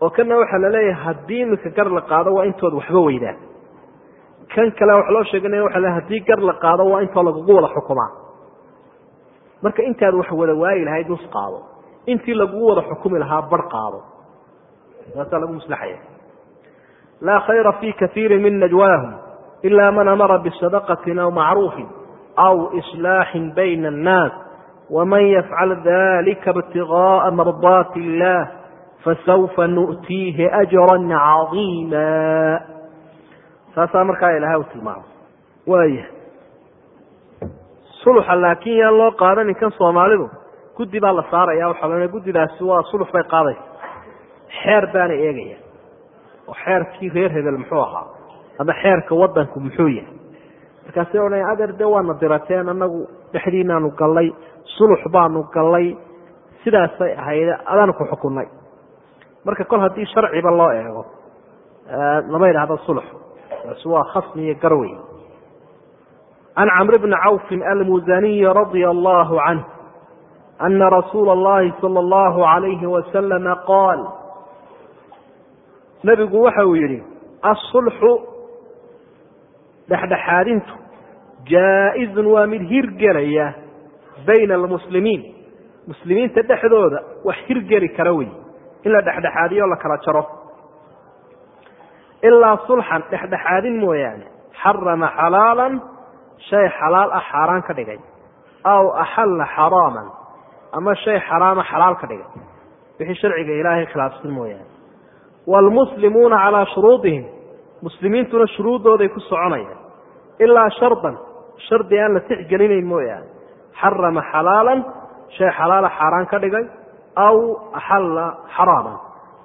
Oo kana waxaa la haddii iminka gar la qaado waa intood waxba weydaan kan kale wax loo sheeganaya waxa le haddii gar la qaado waa intoo lagugu wada xukumaa marka intaad wax wada waayi lahayd nus qaado. Intii lagugu wada xukumi lahaa bar qaado. Saasaa lagu muslaxaya laa khayra fi kaiiri min najwaahum ila man amara bisadaqatin aw macruufin aw islaaxin bayna annaas waman yafcal dalika ibtigaaa mardaati illah fasawfa nu'tiihi ajra cadiima saasaa markaa ilahay u tilmaamo waaya suluxa laakiin yaan loo qaadanin kan soomaalidu? Guddi baa la saaraya waxaa la guddidaasi waa sulux bay qaadaysa xeer baana eegaya. Oo xeerkii reer hebel muxuu ahaa. Ama xeerka wadanku muxuu yahay. Markaasay odhanaya adeer dee waana dirateen anagu dhexdiinaanu gallay sulux baanu gallay sidaasay ahayd adaanu ku xukunay marka kol haddii sharciba loo eego lama yidhahdo sulux. Taasi waa khasmi iyo garwey عن camr bni cawfin almusaniyi رضي الله عنه ana rasuula allahi صلى الله alayhi wasalama قال nebigu waxa uu yidhi asulxu dhexdhexaadintu jaa-izun waa mid hirgelaya bayna almuslimiin muslimiinta dhexdooda wax hirgeli kara wey in la dhexdhexaadiyo la kala jaro ilaa sulxan dhexdhexaadin shay xalaal ah xaaraan ka dhigay. Aw axalla xaraaman ama shay xaraama xalaal ka dhigay. Wixii sharciga ilaahay khilaafsan mooyaane. Waalmuslimuuna calaa shuruudihim muslimiintuna shuruuddooday ku soconayaan. Ilaa shardan shardi aan la tixgelinayn mooyaane. Xarama xalaalan shay xalaala xaaraan ka dhigay. Aw axalla xaraaman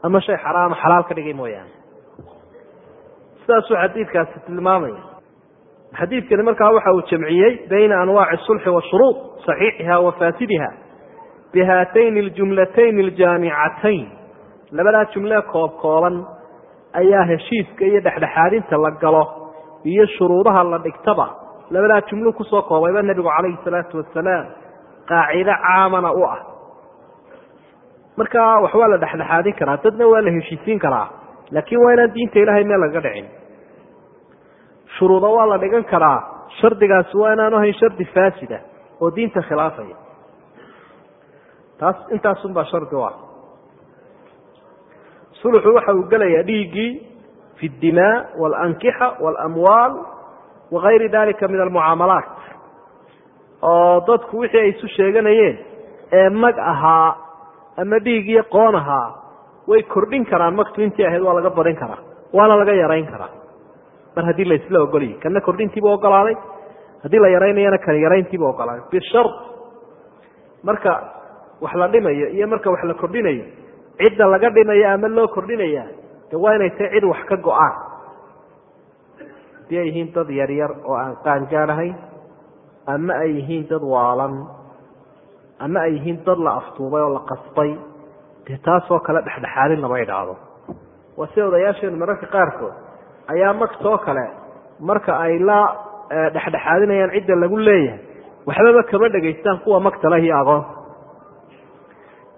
ama shay xaraama xalaal ka dhigay mooyaane. Sidaasuu xadiidkaasi tilmaamaya xadiidkani markaa waxa uu jamciyey bayna anwaaci sulxi washuruud saxiixiha wa faasidiha bihaatayni aljumlatayni aljaamicatayn labadaa jumlee koob kooban ayaa heshiiska iyo dhexdhexaadinta la galo iyo shuruudaha la dhigtaba. Labadaa jumluu ku soo koobayba nebigu calayhi salaatu wasalaam qaacido caamana u ah. Marka wax waa la dhexdhexaadin karaa dadna waa la heshiisiin karaa laakiin waa inaan diinta ilaahay meel laga dhicin shuruudo waa la dhigan karaa shardigaasi waa inaanu ahayn shardi faasida ah oo diinta khilaafaya. Taas intaasunbaa shardi u ah suluxu waxa uu gelayaa dhiiggii fi dimaa walankixa walamwaal wakayri dalika min almucaamalaat oo dadku wixii ay isu sheeganayeen ee mag ahaa ama dhiigiyo qoon ahaa way kordhin karaan. Magtu intii ahayd waa laga badin karaa waana laga yarayn karaa mar haddii la isla ogolyahy kana kordhintiibu ogolaaday? Haddii la yaraynayana kan yarayntiibu ogolaaday. Bishar marka wax la dhimayo iyo marka wax la kordhinayo cidda laga dhimayo ama loo kordhinaya de waa inay tahay cid wax ka go'aan. Haddii ay yihiin dad yaryar oo aan qaangaadhahayn ama ay yihiin dad waalan ama ay yihiin dad la aftuubay oo la qasbay dee taasoo kale dhexdhexaadin lama idhaahdo. Waa sida odayaasheenu mararka qaarkood ayaa magtoo kale marka ay la dhexdhexaadinayaan cidda lagu leeyahay waxbaba kama dhegaystaan kuwa magta leh iyo aqoonta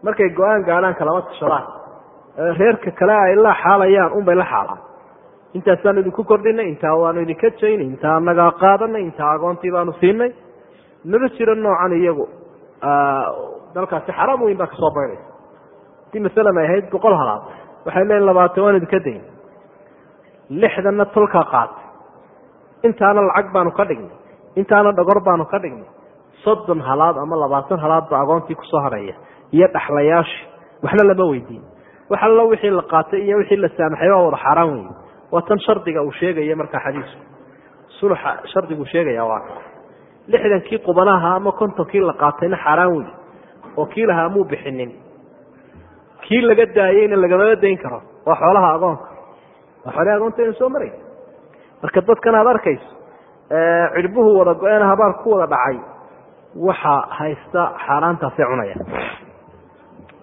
markay go'aan gaadhaan kalama tashadaan. Reerka kale ay la xaalayaan unbay la xaalaan. Intaasaan idinku kordhinay intaa waanu idinka jaynay intaa nagaa qaadanay intaa agoontii baanu siinay. Nala jiro noocan iyagu. Dalkaasi xaraam weyn baa ka soo baydhaysa haddii masalan ay ahayd boqol halaad waxay leeyiin labaatan waan idinka dayn lixdanna tolkaa qaatay intaana lacag baanu ka dhignay. Intaana dhogor baanu ka dhignay. Soddon halaad ama labaatan halaad ba agoontii ku soo hadhaya iyo dhaxlayaashi. Waxna lama weydiin. Wax allo wixii la qaatay iyo wixii la saamaxay waa wada xaaraan wey waa tan shardiga uu sheegaya markaa xadiisku. Sulxa shardiguu sheegaya waa lixdankii qubanaha ama kontonkii la qaatayna xaaraan wey oo kii lahaa muu bixinin? Kii laga daayeyna lagamama dayn karo? Waa xoolaha agoonka waa inu soo maray? Marka dadkan aad arkayso cirbuhu wada go-een habaar ku wada dhacay waxa haysta xaaraantaasay cunaya.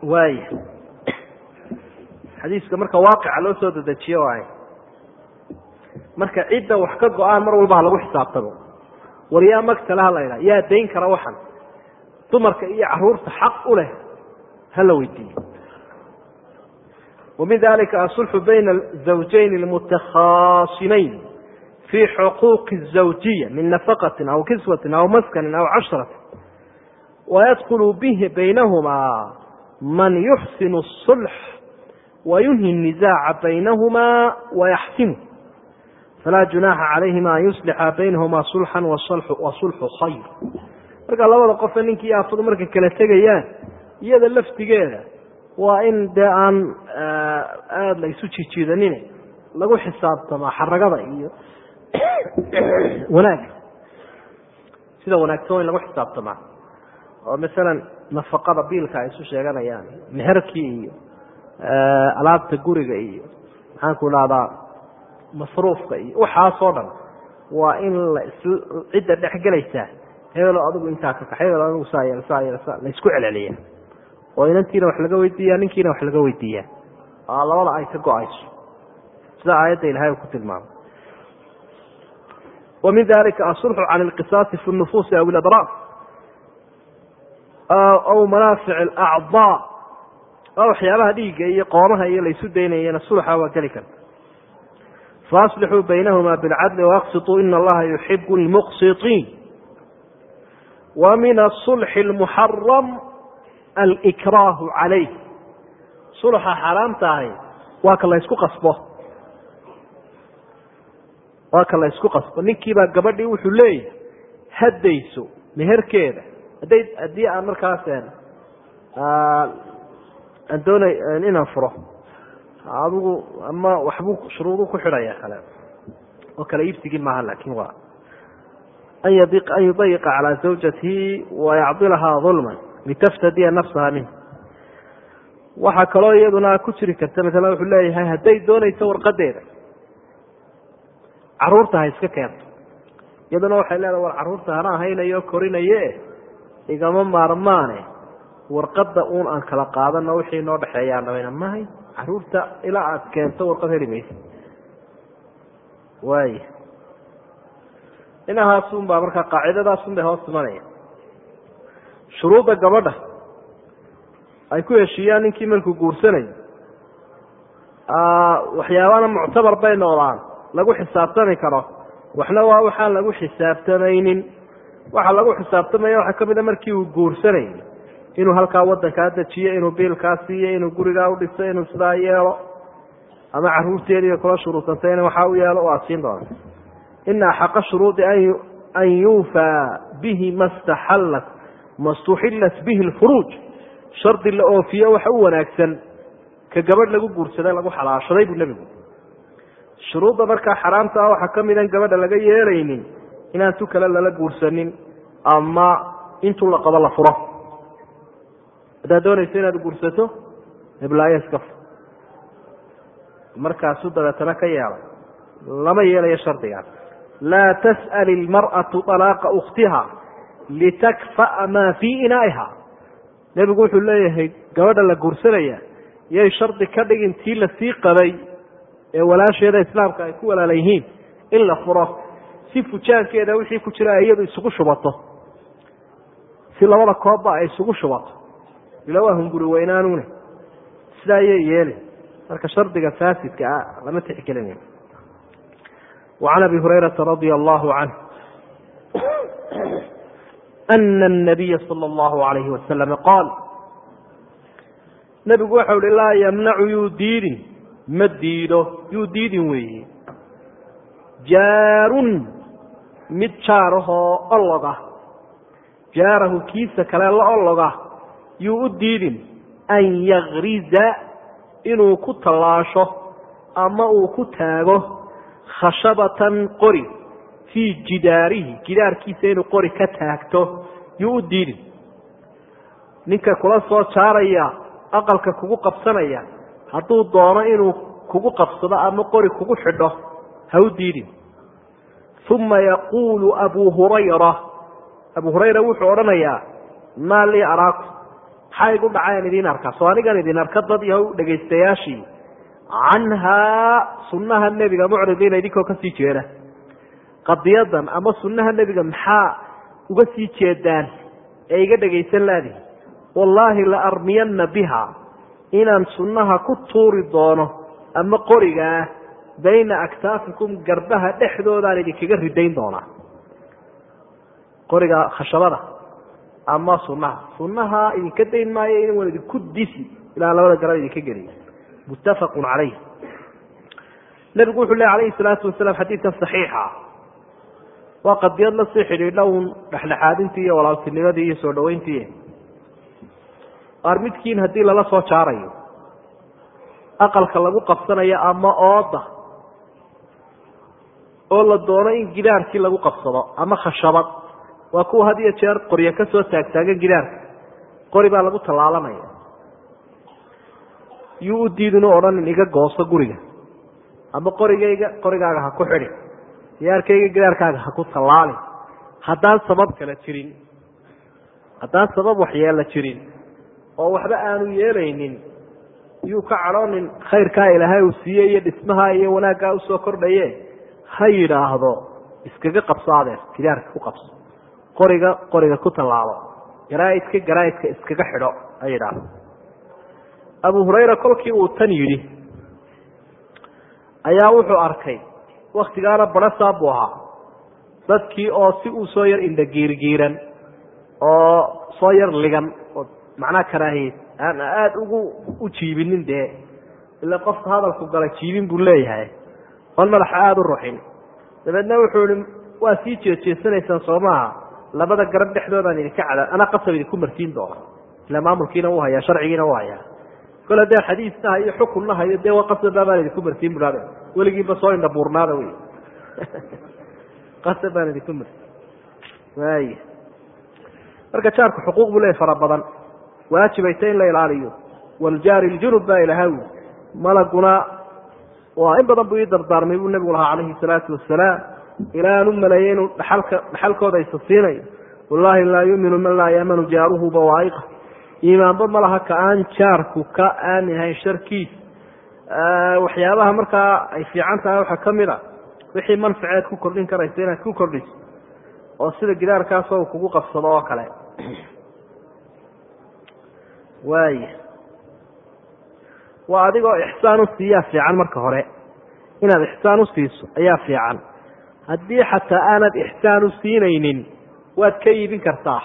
Waaya xadiiska marka waaqica loo soo dedejiyo waay marka cidda wax ka go'aan mar walba ha lagu xisaabtamo war yaa magtale ha la ydhaha yaa dayn kara waxan. Dumarka iyo carruurta xaq u leh ha la weydiiyo min dalika asulxu bayna zawjayn lmutakhaasimayn fii xuquuqi zawjiya min nafaqatin aw kiswatin aw maskanin aw cashrati wayadkhulu baynahumaa man yuxsinu sulx wayunhi nisaaca baynahumaa wayaxsinu falaa junaaxa calayhima an yuslixa baynahumaa sulxan wasulxu khayr. Marka labada qofe ninkii aafadu markay kala tegayaan iyada laftigeeda waa in dee aan aada la isu jijiidanin lagu xisaabtamaa xaragada iyo wanaagga sida wanaagsan in lagu xisaabtamaa oo masalan nafaqada biilka ay isu sheeganayaan meherkii iyo alaabta guriga iyo maxaanku idhahdaa masruufka iyo waxaasoo dhan waa in la cidda dhexgelaysaa hebelo adigu intaa ka kax hebelo adigu saa yeel saa yeel sa la isku celceliya oo inantiina wax laga weydiiyaa ninkiina wax laga weydiiyaa labada ay ka go'ayso sida aayadda ilahay ku tilmaamay. Wa dalika asulxu can alqisaasi fi nufuusi aw iladraaf aw manaafic alacdaa waa waxyaabaha dhiigga iyo qoomaha iyo laysu daynayana sulxa waa geli karta. Faaslixuu baynahuma bilcadli waaqsituu ina allaha yuxibu lmuqsitiin wa min asulxi almuxaram alikraahu calayh. Sulxa xaaraamta ahi waa ka la ysku qasbo. Waa ka la ysku qasbo. Ninkiibaa gabadhii wuxuu leeyahay haddayso meherkeeda. Hadday haddii aan markaas aan doonay inaan furo. Adigu ama waxbuu shuruudu ku xidhaya kale. Oo kale iibsigii maaha laakin waa an yudayiqa calaa zawjatihi wayacdilahaa dulman litaftadiya nafsaha minh waxaa kaloo iyaduna ku jiri karta maala wuxuu leeyahay hadday doonayso warqadeeda carruurta ha iska keento iyaduna waxay leedahay war carruurta hana ahaynayo korinaye igama maarmaane warqadda uun aan kala qaadano wixii noo dhexeeyaan dhabayna mahay carruurta ilaa aad keento warqad heli maysa waay inahaasun baa markaa qaacidadaasun bay hoos imanaya shuruudda gabadha ay ku heshiiyaan ninkii markuu guursanayo waxyaabana muctabar bay noqdaan lagu xisaabtami karo. Waxna waa waxaan lagu xisaabtamaynin. Waxa lagu xisaabtamaya waxaa ka mid a markii uu guursanayay inuu halkaa wadankaa dejiyo inuu biilkaa siiyo inuu gurigaa udhiso inuu sidaa yeelo ama caruurteediiba kula shuruudsantay in waxaa u yeelo aad siin doonta ina axaqa shuruudi an yuufaa bihi ma staxallat ma stuxillat bihi lfuruuj shardi la oofiyo waxa u wanaagsan ka gabadh lagu guursaday lagu xalaashaday buu nebigu. Shuruudda markaa xaraamta ah waxaa ka midan gabadha laga yeelaynin inaan tu kale lala guursanin ama intuu la qabo la furo. Haddaad doonayso inaad guursato heblaayo iska fur markaasu dabeetana ka yeelay. Lama yeelayo shardigaas laa tas'al ilmar'atu alaaqa ukhtiha litakfa'a maa fii inaa'iha nebigu wuxuu leeyahay gabadha la guursanaya yay shardi ka dhigin tii la sii qabay ee walaasheeda islaamka ay ku walaala yihiin in la furo. Si fujaankeeda wixii ku jira ay iyadu isugu shubato. Si labada koobba ay isugu shubato. Ila waa hunguri weynaanune. Sidaa yay yeeli marka shardiga faasidka ah lama tixgelinayo wacan abi hurayrata radia allahu canh أna النabiya slى الlahu عalayhi waslm qaal nebigu waxau hi laa ymnacu yuu diidin ma diido yuu diidin weeye jaarun mid jaarahoo ologa jaarahu kiisa kale la ologa yuu u diidin an yagriza inuu ku tallaasho ama uu ku taago khashabatan qori fii jidaarihi gidaarkiisa inuu qori ka taagto yuu u diidin. Ninka kula soo jaaraya aqalka kugu qabsanaya hadduu doono inuu kugu qabsado ama qori kugu xidho ha u diidin. Uma yaquulu abu hurayra abu hurayra wuxuu odhanayaa maa lii araaku? Maxaa igu dhacayaan idiin arkaa soo anigan idin arka dad yahow dhegaystayaashii canhaa sunnaha nebiga mucridiina idinkoo ka sii jeeda qadiyadan ama sunnaha nebiga maxaa uga sii jeedaan ee iga dhegaysan laadihi wallaahi la armiyanna biha inaan sunnaha ku tuuri doono ama qorigaa bayna aktaafikum garbaha dhexdoodaan idinkaga ridayn doonaa. Qoriga khashabada ama sunnaha. Sunnaha idinka dayn maayo in waan idinku disi ilaa labada garab idinka geliya. Muttafaqun calayh nebigu wuxuu ley alayhi salaatu wasalaam xadiidkan saxiixa waa qadiyad la sii xidhiidha uun dhexdhexaadintii iyo walaaltinimadii iyo soo dhaweyntii. Qaar midkiin haddii lala soo jaarayo aqalka lagu qabsanayo ama ooda oo la doono in gidaarkii lagu qabsado ama khashabad waa kuwa had iyo jeer qoryo ka soo taagtaagan gidaarka qori baa lagu tallaalanaya. Yuu u diidin u odhanin iga gooso guriga ama qorigayga qorigaaga ha ku xidhi gidaarkayga gidaarkaaga ha ku tallaalin. Haddaan sabab kale jirin haddaan sabab waxyeela jirin oo waxba aanu yeelaynin yuu ka cadhoonin khayrkaa ilaahay uu siiye iyo dhismaha iyo wanaaggaa u soo kordhaye ha yidhaahdo iskaga qabso adeer gidaarka ku qabso. Qoriga qoriga ku tallaalo. Garaaidka garaaidka iskaga xidho ha yidhaahdo. Abu hurayra kolkii uu tan yidhi ayaa wuxuu arkay waktigaana barasaa buu ahaa. Dadkii oo si uu soo yar indha giirgiiran oo soo yar ligan oo macnaha karaahiye aan aada ugu u jiibinin dee. Ila qofka hadalku gala jiibin buu leeyahay. Oon madaxa aada u ruxin dabeedna wuxuu ihi waa sii jeejeesanaysaan soo maaha labada garab dhexdoodaan idinka cada anaa qasab idinku martiin doona ila maamulkiina u hayaa sharcigiina u hayaa. Kol haddee xadiisna hayo xukunna hayo dee waa qasabaa baan idinku martiin buhada weligiiba soo indha buurnaada wey qasab baan idinku martiin waaya marka jaarku xuquuq buu leeyahy fara badan. Waajibayta in la ilaaliyo. Waljaari ljunub baa ilaha wi malaguna waa in badan buu ii dardaarmay buu nebigu lahaa calayhi salaatu wasalaam ilaa aan u maleeyey inuu dhaxalka dhaxalkooda isa siinayo wallahi laa yuuminu man laa yaamanu jaaruhu bawaa'iqa. Iimaanba ma laha ka aan jaarku ka aamihayn sharkiisa waxyaabaha markaa ay fiican tahay waxaa ka mid a wixii manfaceed ku kordhin karaysa inaad ku kordhiso oo sida gidaarkaasoo kugu qabsado oo kale. Waaya waa adigoo ixsaan u siiyaa fiican marka hore. Inaad ixsaan u siiso ayaa fiican. Haddii xataa aanad ixsaan u siinaynin waad ka iibin kartaa.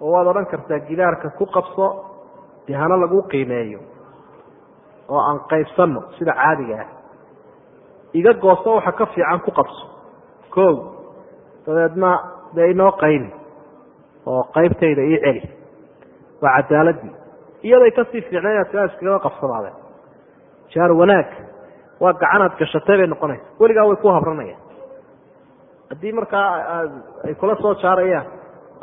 Oo waad odhan kartaa gidaarka ku qabso dee hana lagu qiimeeyo oo aan qaybsanno sida caadiga ah iga gooso waxa ka fiican ku qabso. Ko dabeedna dee inoo qaybi oo qaybtayda ii celi. Waa cadaaladii. Iyaday ka sii fiicna inaad tia iskaga qabsadaadeen jaar wanaag waa gacanaad gashatay bay noqonaysa weligaa way ku habranayaan haddii markaa ay kula soo jaarayaan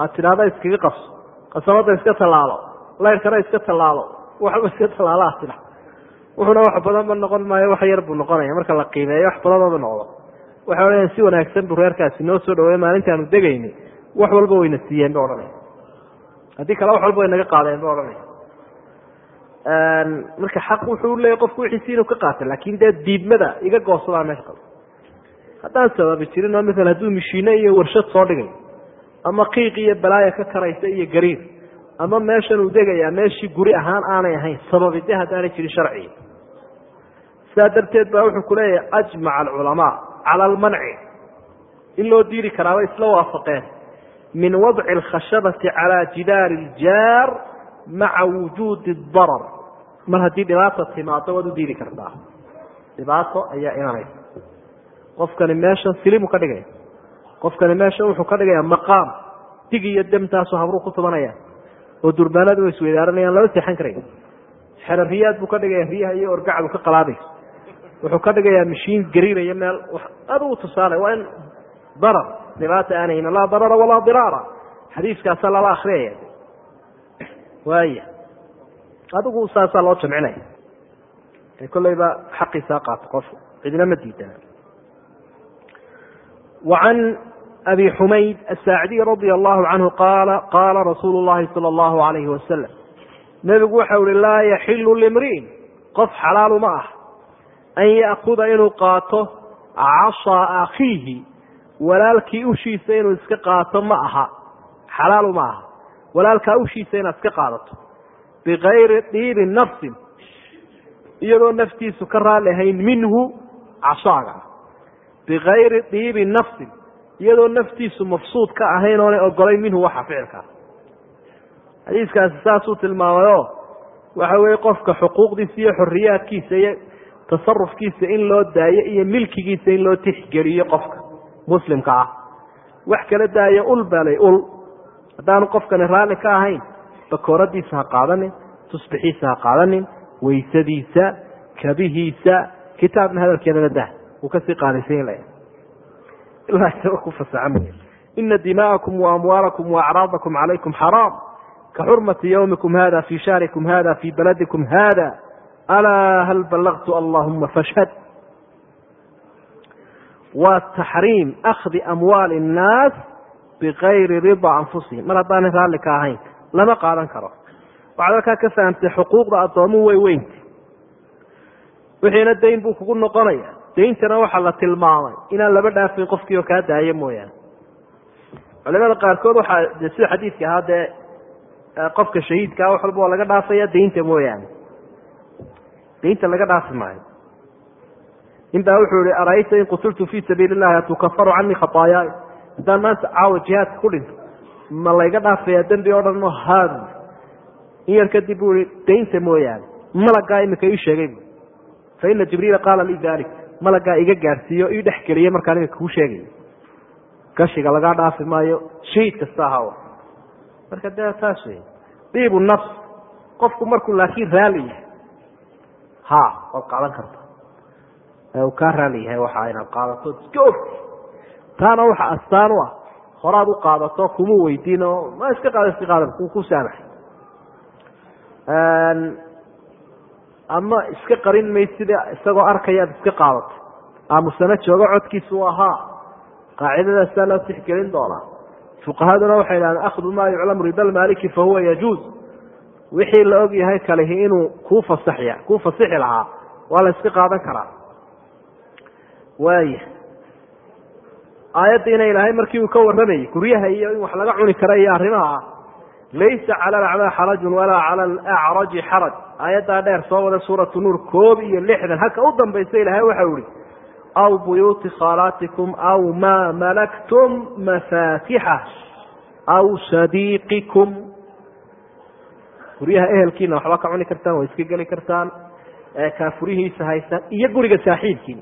aad tidhaahda iskaga qabso. Qasabada iska tallaalo. Layrkana iska tallaalo. Waxba iska tallaalo aad tidha wuxuuna wax badanba noqon maayo wax yar buu noqonaya. Marka la qiimeeyo wax badanooba noqdo. Waxay odhanaya si wanaagsan buu reerkaasi noo soo dhaweey maalintaanu degayni wax walba wayna siiyeen ba odhanaya. Haddii kale wax walba way naga qaadeen ba odhanaya. Marka xaq wuxuu leeyahy qofku wixiisi inuu ka qaata laakin dee diidmada iga goosadaa meesha qaba. Haddaan sababi jirin oo maala hadduu mishiine iyo warshad soo dhigay ama qiiq iyo balaaya ka karaysa iyo gariir ama meeshan uu degayaa meeshii guri ahaan aanay ahayn sababi de haddaanay jirin sharciga sidaa darteed baa wuxuu ku leeyahay ajmaca alculamaa cala almanci in loo diiri karaaba isla waafaqeen. Min wadci alkhashabati cala jidaari iljaar maca wujuudi darar mar haddii dhibaata timaado waad u diiri kartaa. Dhibaato ayaa imanaysa. Qofkani meeshan silimu ka dhigaya. Qofkani meeshan wuxuu ka dhigaya maqaam. Dig iyo demtaasu habruu ku tubanaya. Oo durbaanadu way isweydaaranayaan lama seexan karaya xero riyaad buu ka dhigaya riyaha iyo orgacdu ka qalaabayso wuxuu ka dhigayaa mashiin gariiraya meel. Aduu tusaale waa in darar dhibaata aanayna laa darara walaa diraara. Xadiiskaasa lala akriyaya waaya adigu saasaa loo jamcinaya kolleyba xaqiisaa qaato qofku cidina ma diidana wacan abi xumayd asaacidiy radia allahu canhu qaala qaala rasuulu llahi sala allahu alayhi wasalam nebigu waxau uhi laa yaxilu limriin qof xalaaluma ah an ya'kuda inuu qaato cashaa akhiihi. Walaalkii ushiisa inuu iska qaato ma aha. Xalaalu ma aha. Walaalkaa ushiisa inaad iska qaadato. Bikayri dhiibi nafsin. Iyadoo naftiisu ka raali ahayn minhu cashaaga bikayri dhiibi nafsin. Iyadoo naftiisu mafsuud ka ahayn oonay ogolayn minhu waxa ficilkaa xadiiskaasi saasuu tilmaamayoo waxa weeye qofka xuquuqdiisa iyo xoriyaadkiisa iyo tasarufkiisa in loo daayo iyo milkigiisa in loo tixgeliyo qofka muslimka ah. Wax kala daayo ul balay ul. Haddaanu qofkani raalli ka ahayn bakooradiisa ha qaadanin tusbixiisa ha qaadanin waysadiisa kabihiisa kitaabna hadalkeedana dah ka sii qaadaysan ilaa ku fasaxa mooye ina dima'akum waamwaalakum waacraadakum calaykum xaraam. Ka xurmati ywmikum hada fi shahrikum hada fi baladikum hada alaa hal ballagtu allahuma fashhad waa taxriim akhdi amwaali الnaas bigayri rida anfusihim mar haddaanay raalli ka ahayn lama qaadan karo waxaad halkaa ka fahamtay xuquuqda addoomuhu way weynta wixiina dayn buu kugu noqonaya dayntana waxaa la tilmaamay inaan laba dhaafin qofkii oo kaa daayo mooyaane culimada qaarkood waxaa sida xadiidka ahaa dee qofka shahiidkaa wax walba waa laga dhaafaya daynta mooyaane daynta laga dhaafi maayo nin baa wuxuu yihi ara'ayta in qutiltu fii sabiili illahi atukafaru canii khataayaay? Haddaan maanta caawa jihaadka ku dhinto ma layga dhaafayaa dembi oo dhan mo haad in yar kadib buu ihi daynta mooyaane malagaa imika ii sheegay bu fa ina jibriila qaala lii dalik malagaa iga gaadhsiiyo ii dhex geliyey markaan imika kuu sheegayo gashiga lagaa dhaafi maayo shahiid kasta ahaw marka dee taas wey diibu nafs qofku markuu laakiin raali yahay ha waad qaadan karta uu kaa raali yahay waxa inaad qaadato. Iska ogti taana waxa astaan u ah. Horaad u qaadato kuma weydiin oo ma iska qaada iska qaada ku saamaxay ama iska qarin maysida isagoo arkayaad iska qaadato aamusana joogo codkiisu ahaa. Qaacidadaasaa loo tixgelin doonaa. Fuqahaduna waxay dhahdeen akhdu maa yuclamu rida lmaaliki fahuwa yajuuz wixii la og yahay kalihi inuu kuu fasaxya kuu fasixi lahaa waa la iska qaadan karaa. Waaya aayaddiina ilaahay markii uu ka warramayay guryaha iyo in wax laga cuni kara iyo arrimaha ah laysa cala alacmaa xarajun walaa cala alacraji xaraj. Aayaddaa dheer soo wada suuratu nuur koob iyo lixdan. Halka u dambaysa ilaahay waxau ihi aw buyuuti khaalaatikum aw maa malaktum mafaatixa aw sadiiqikum guryaha ehelkiina waxba ka cuni kartaan way iska geli kartaan. Kaafurihiisa haystaan iyo guriga saaxiibkiina.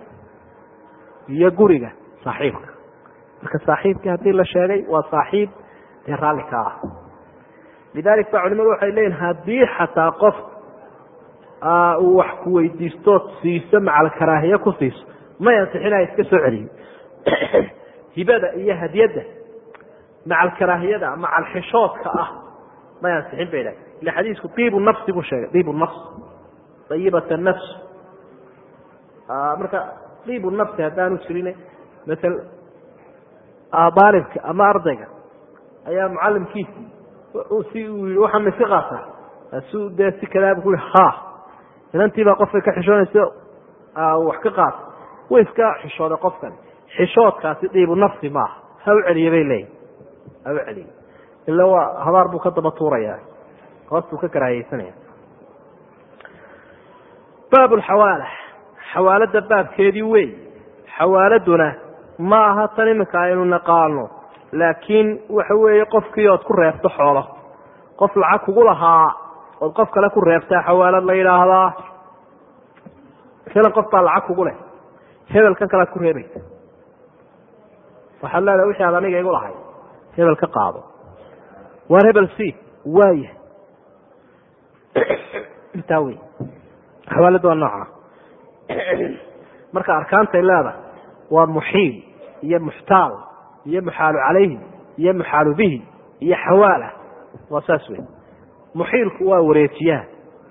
Iyo guriga saaxiibka. Marka saaxiibkii haddii la sheegay waa saaxiib dee raalli ka ah. Lidalik ba culimadu waxay leeyihiin haddii xataa qof uu wax ku weydiistood siiso macal karaahiye ku siiso may ansixinaya iska soo celiyo hibada iyo hadiyadda macal karaahiyada macal xishoodka ah may ansixin bay dhahay ila xadiisku diibu nafsi buu sheegay. Diibu nafs. Ayibat nafs. Marka diibu nafsi haddaanu jirin masal daalibka ama ardayga ayaa mucalimkiisii si uu yihi waxaa ma iska qaataa? Su dee si kadaabu ku ha inantiibaa qofka ka xishoonaysa wax ka qaata way iska xishooday qofkan. Xishoodkaasi diibu nafsi maaha. Ha u celiye bay leeyihiin ha u celiye ila waa habaar buu ka daba tuuraya hoostuu ka karaahiyeysanaya baab lxawaala xawaalada baabkeedii wey xawaaladuna ma aha tan iminka aynu naqaano laakiin waxa weeye qofkii ood ku reebto xoolo qof lacag kugu lahaa ood qof kale ku reebtaa xawaalad la yidhaahdaa masalan qof baa lacag kugu leh hebelkan kalead ku reebaysa. Waxaad leedahay wixii aad aniga igu lahay hebel ka qaado waar hebel c waaya intaa wey xawaalad waa nooca. Marka arkaantay leedahay waa muxiil iyo muxtaal iyo muxaalu calayhi iyo muxaalu bihi iyo xawaala. Waa saas wey muxiilku waa wareejiyaha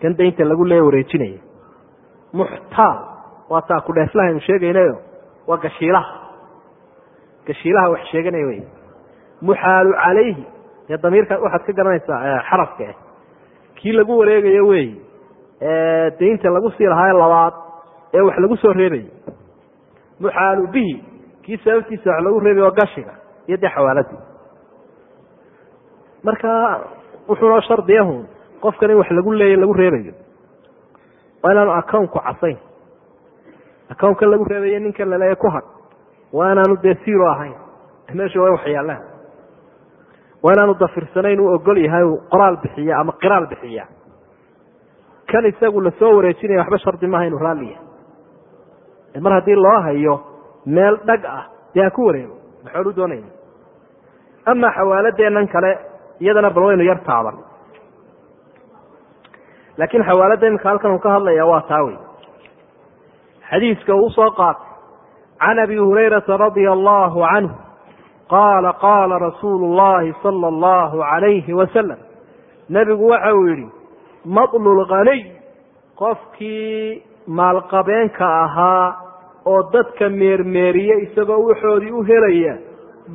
kan daynta lagu leeya wareejinaya. Muxtaal. Waa taa ku dheeflahaynu sheegaynayo? Waa gashiilaha. Gashiilaha wax sheeganaya wey muxaalu calayhi dee damiirka waxaad ka garanaysaa xarafka ah kii lagu wareegayo wey daynta lagu sii lahaayo labaad ee wax lagu soo reebayo. Muxaalu bihi kii sababtiisa wax lagu reebay waa gashiga iyo dee xawaaladii marka wuxuunoo shardiyahun qofkan wax lagu leeya lagu reebayo. Waa inaanu accounku casayn. Accountka lagu reebayo ninkan laleeya ku had. Waa inaanu dee zero ahayn. Meesha waa wax waa inaanu dafirsanayn uu ogol yahay qoraal bixiya ama qiraal bixiya. Kan isagu la soo wareejinaya waxba shardi maaha inuu raalli yahay mar haddii loo hayo meel dhag ah dee ha ku wareego maxood u doonaya amaa xawaaladeennan kale iyadana bal waynu yar taaban. Laakiin xawaaladda iminka halkan uu ka hadlaya waa taa wey xadiiska uu u soo qaatay can abi hurayrata radia allahu canhu qaala qaala rasuulu llahi sala allahu alayhi wasalam nebigu waxa uu yidhi madlu lghaniy qofkii maalqabeenka ahaa oo dadka meermeeriye isagoo waxoodii u helaya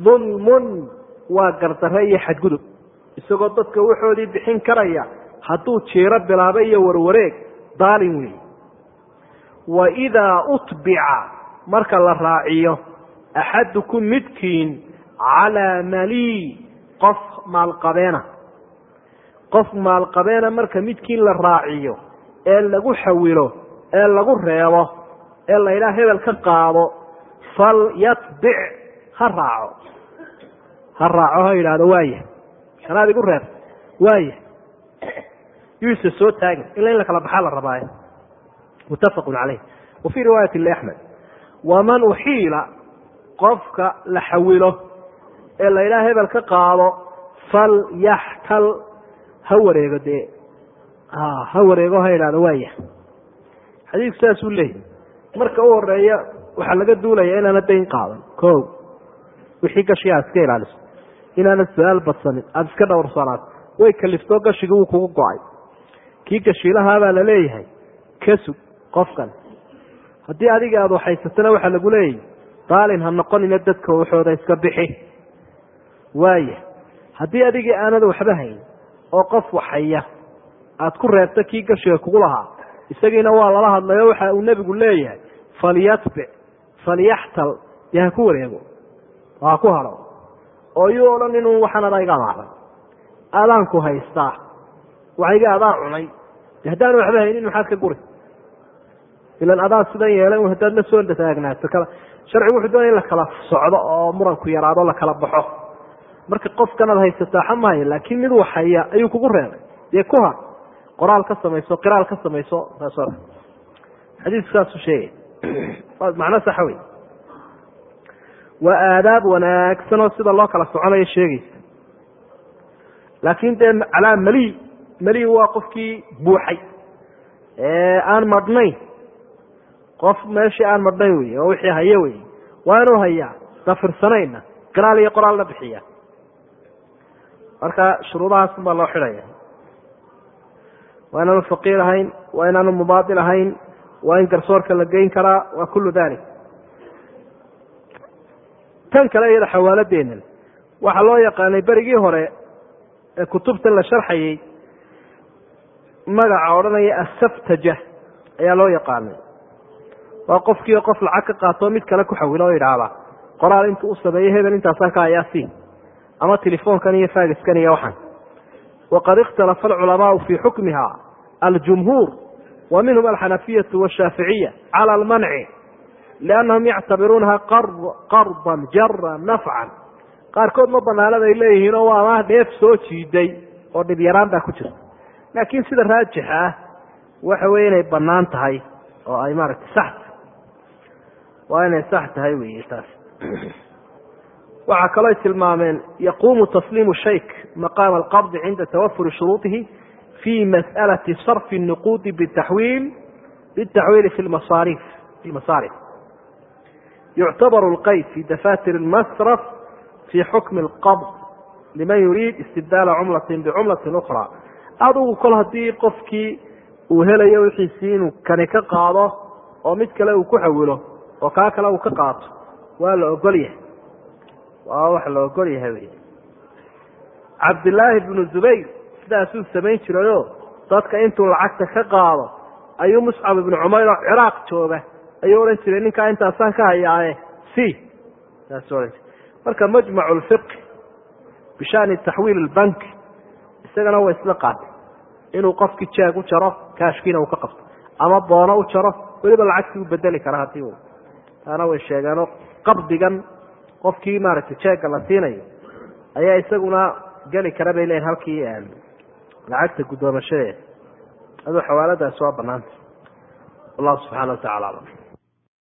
dulmun waa gardarre iyo xadgudub isagoo dadka waxoodii bixin karaya hadduu jiiro bilaabo iyo warwareeg daalin weey wa idaa utbica marka la raaciyo axadukum midkiin calaa malii qof maalqabeena qof maalqabeena marka midkii la raaciyo ee lagu xawilo ee lagu reebo ee la hebel ka qaado fal yatbic ha raaco ha raaco ha yidhaahdo waaya shanaad igu reeb waaya yuuse soo taagin ila in la kala baxaa la rabaayo muttafaqu caleyh wa fii riwaayati liaxmed waman uxiila qofka la xawilo ee la ydhaha hebel ka qaado fal yaxtal ha wareego dee. Ha wareego ha yidhahdo waaya xadiidku saasuu leeyahy marka u horreeya waxaa laga duulaya inaana dayn qaadan. Ko wixii gashi aad iska ilaaliso. Inaana su'aal badsanin aada iska dhowrsanaato way kaliftoo gashigii wuu kugu go'ay. Kii gashiilahaabaa la leeyahay ka qofkan. Haddii adiga aada waxhaysatana waxaa lagu leeyahy daalin ha noqonina dadka waxooda iska bixi waaya haddii adigii aanad waxba hayn oo qof waxhaya aada ku reebta kii gashiga kugu lahaa isagiina waa lala hadlayo waxa uu nebigu leeyahay falyatbic falyaxtal dee ku wareego ha ku hado oo yuu odhan inuu waxaan adaa iga amaaray adaanku haystaa waxayga adaa cunay. Haddaan waxba haynin maxaad ka guri? Ilan adaa sidan yeelay haddaad la soo taagnaato sharcigu wuxuu doonaya in la kala socdo oo muranku yaraado la baxo marka qofkanaad haysataa xamahaya laakiin mid waxhaya ayuu kugu reebay. Dee ku har qoraal ka samayso qiraal ka samayso saas xadiisku saasuu sheegay. Macno saxa wey waa aadaab wanaagsan oo sida loo kala soconayo sheegaysa. Laakiin dee calaa mali mali waa qofkii buuxay. Ee aan madhnayn. Qof meeshii aan madhnayn wey oo wixii haye wey waa inuu hayaa dafirsanayna qiraal iyo qoraalna bixiya marka shuruudahaas baa loo xidhaya. Waa inaanu faqiir ahayn waa inaanu mubaadil ahayn waa in garsoorka la geyn karaa waa kullu dalik tan kale iyada xawaaladeenan waxaa loo yaqaanay berigii hore ee kutubtan la sharxayey magaca odhanaya asaftaja ayaa loo yaqaanay. Waa qofkiio qof lacag ka qaatoo mid kale ku xawilo oo yidhaahda qoraal intuu u sameeyo hebel intaasaa ka ayaa si ama telefoonkan iyo fagiskan iyo waxan. Waqad ikhtalafa alculamaau fii xukmiha aljumhuur wa minhum alxanafiyatu washaaficiya cala almanci liannahum yactabiruunaha qardan jara nafcan qaarkood ma banaanaday leeyihiin oo waa amaah dheef soo jiiday oo dhib yaraan baa ku jirta laakiin sida raajixa ah waxa weye inay bannaan tahay oo ay maaragtay sax tahay. Waa inay sax tahay wey taas waxaa kaloo tilmaameen yaquumu tasliimu shayk maqaama alqabdi cinda tawafuri shuruuihi fi mas'alati sarfi nuquudi bitaxwiil bitaxwiili fi masaarif yuctabaru lqayd fi dafaatir masraf fi xukmi alqabd liman yuriid istibdaala cumlatin bicumlatin ukhra. Adigu kol haddii qofkii uu helayo wixiisii inuu kani ka qaado oo mid kale uu ku xawilo oo kaa kale uu ka qaato waa la ogolyahay waa wax la ogol yahay. Wy cabdillaahi bnu zubayr sidaasuu samayn jirayo dadka intuu lacagta ka qaado ayuu muscab ibnu cumayr oo ciraaq jooga. Ayuu odhan jiray ninkaa intaasaan ka hayaaye. Si. Saasuu ohan jiray. Marka majmacu lfiqi bishani taxwiil ilbank isagana waa isla qaatay. Inuu qofkii jaag u jaro kaashkiina uu ka qabto. Ama boono u jaro weliba lacagtii u bedeli kara haddii uu. Taana way sheegeeno qabdigan qofkii maaragtay jeega la siinayo ayaa isaguna geli kara bay leeyihiin halkii lacagta guddoomashadeeda aduu xawaaladaasi waa banaanta wallahu subxana wa tacala aclam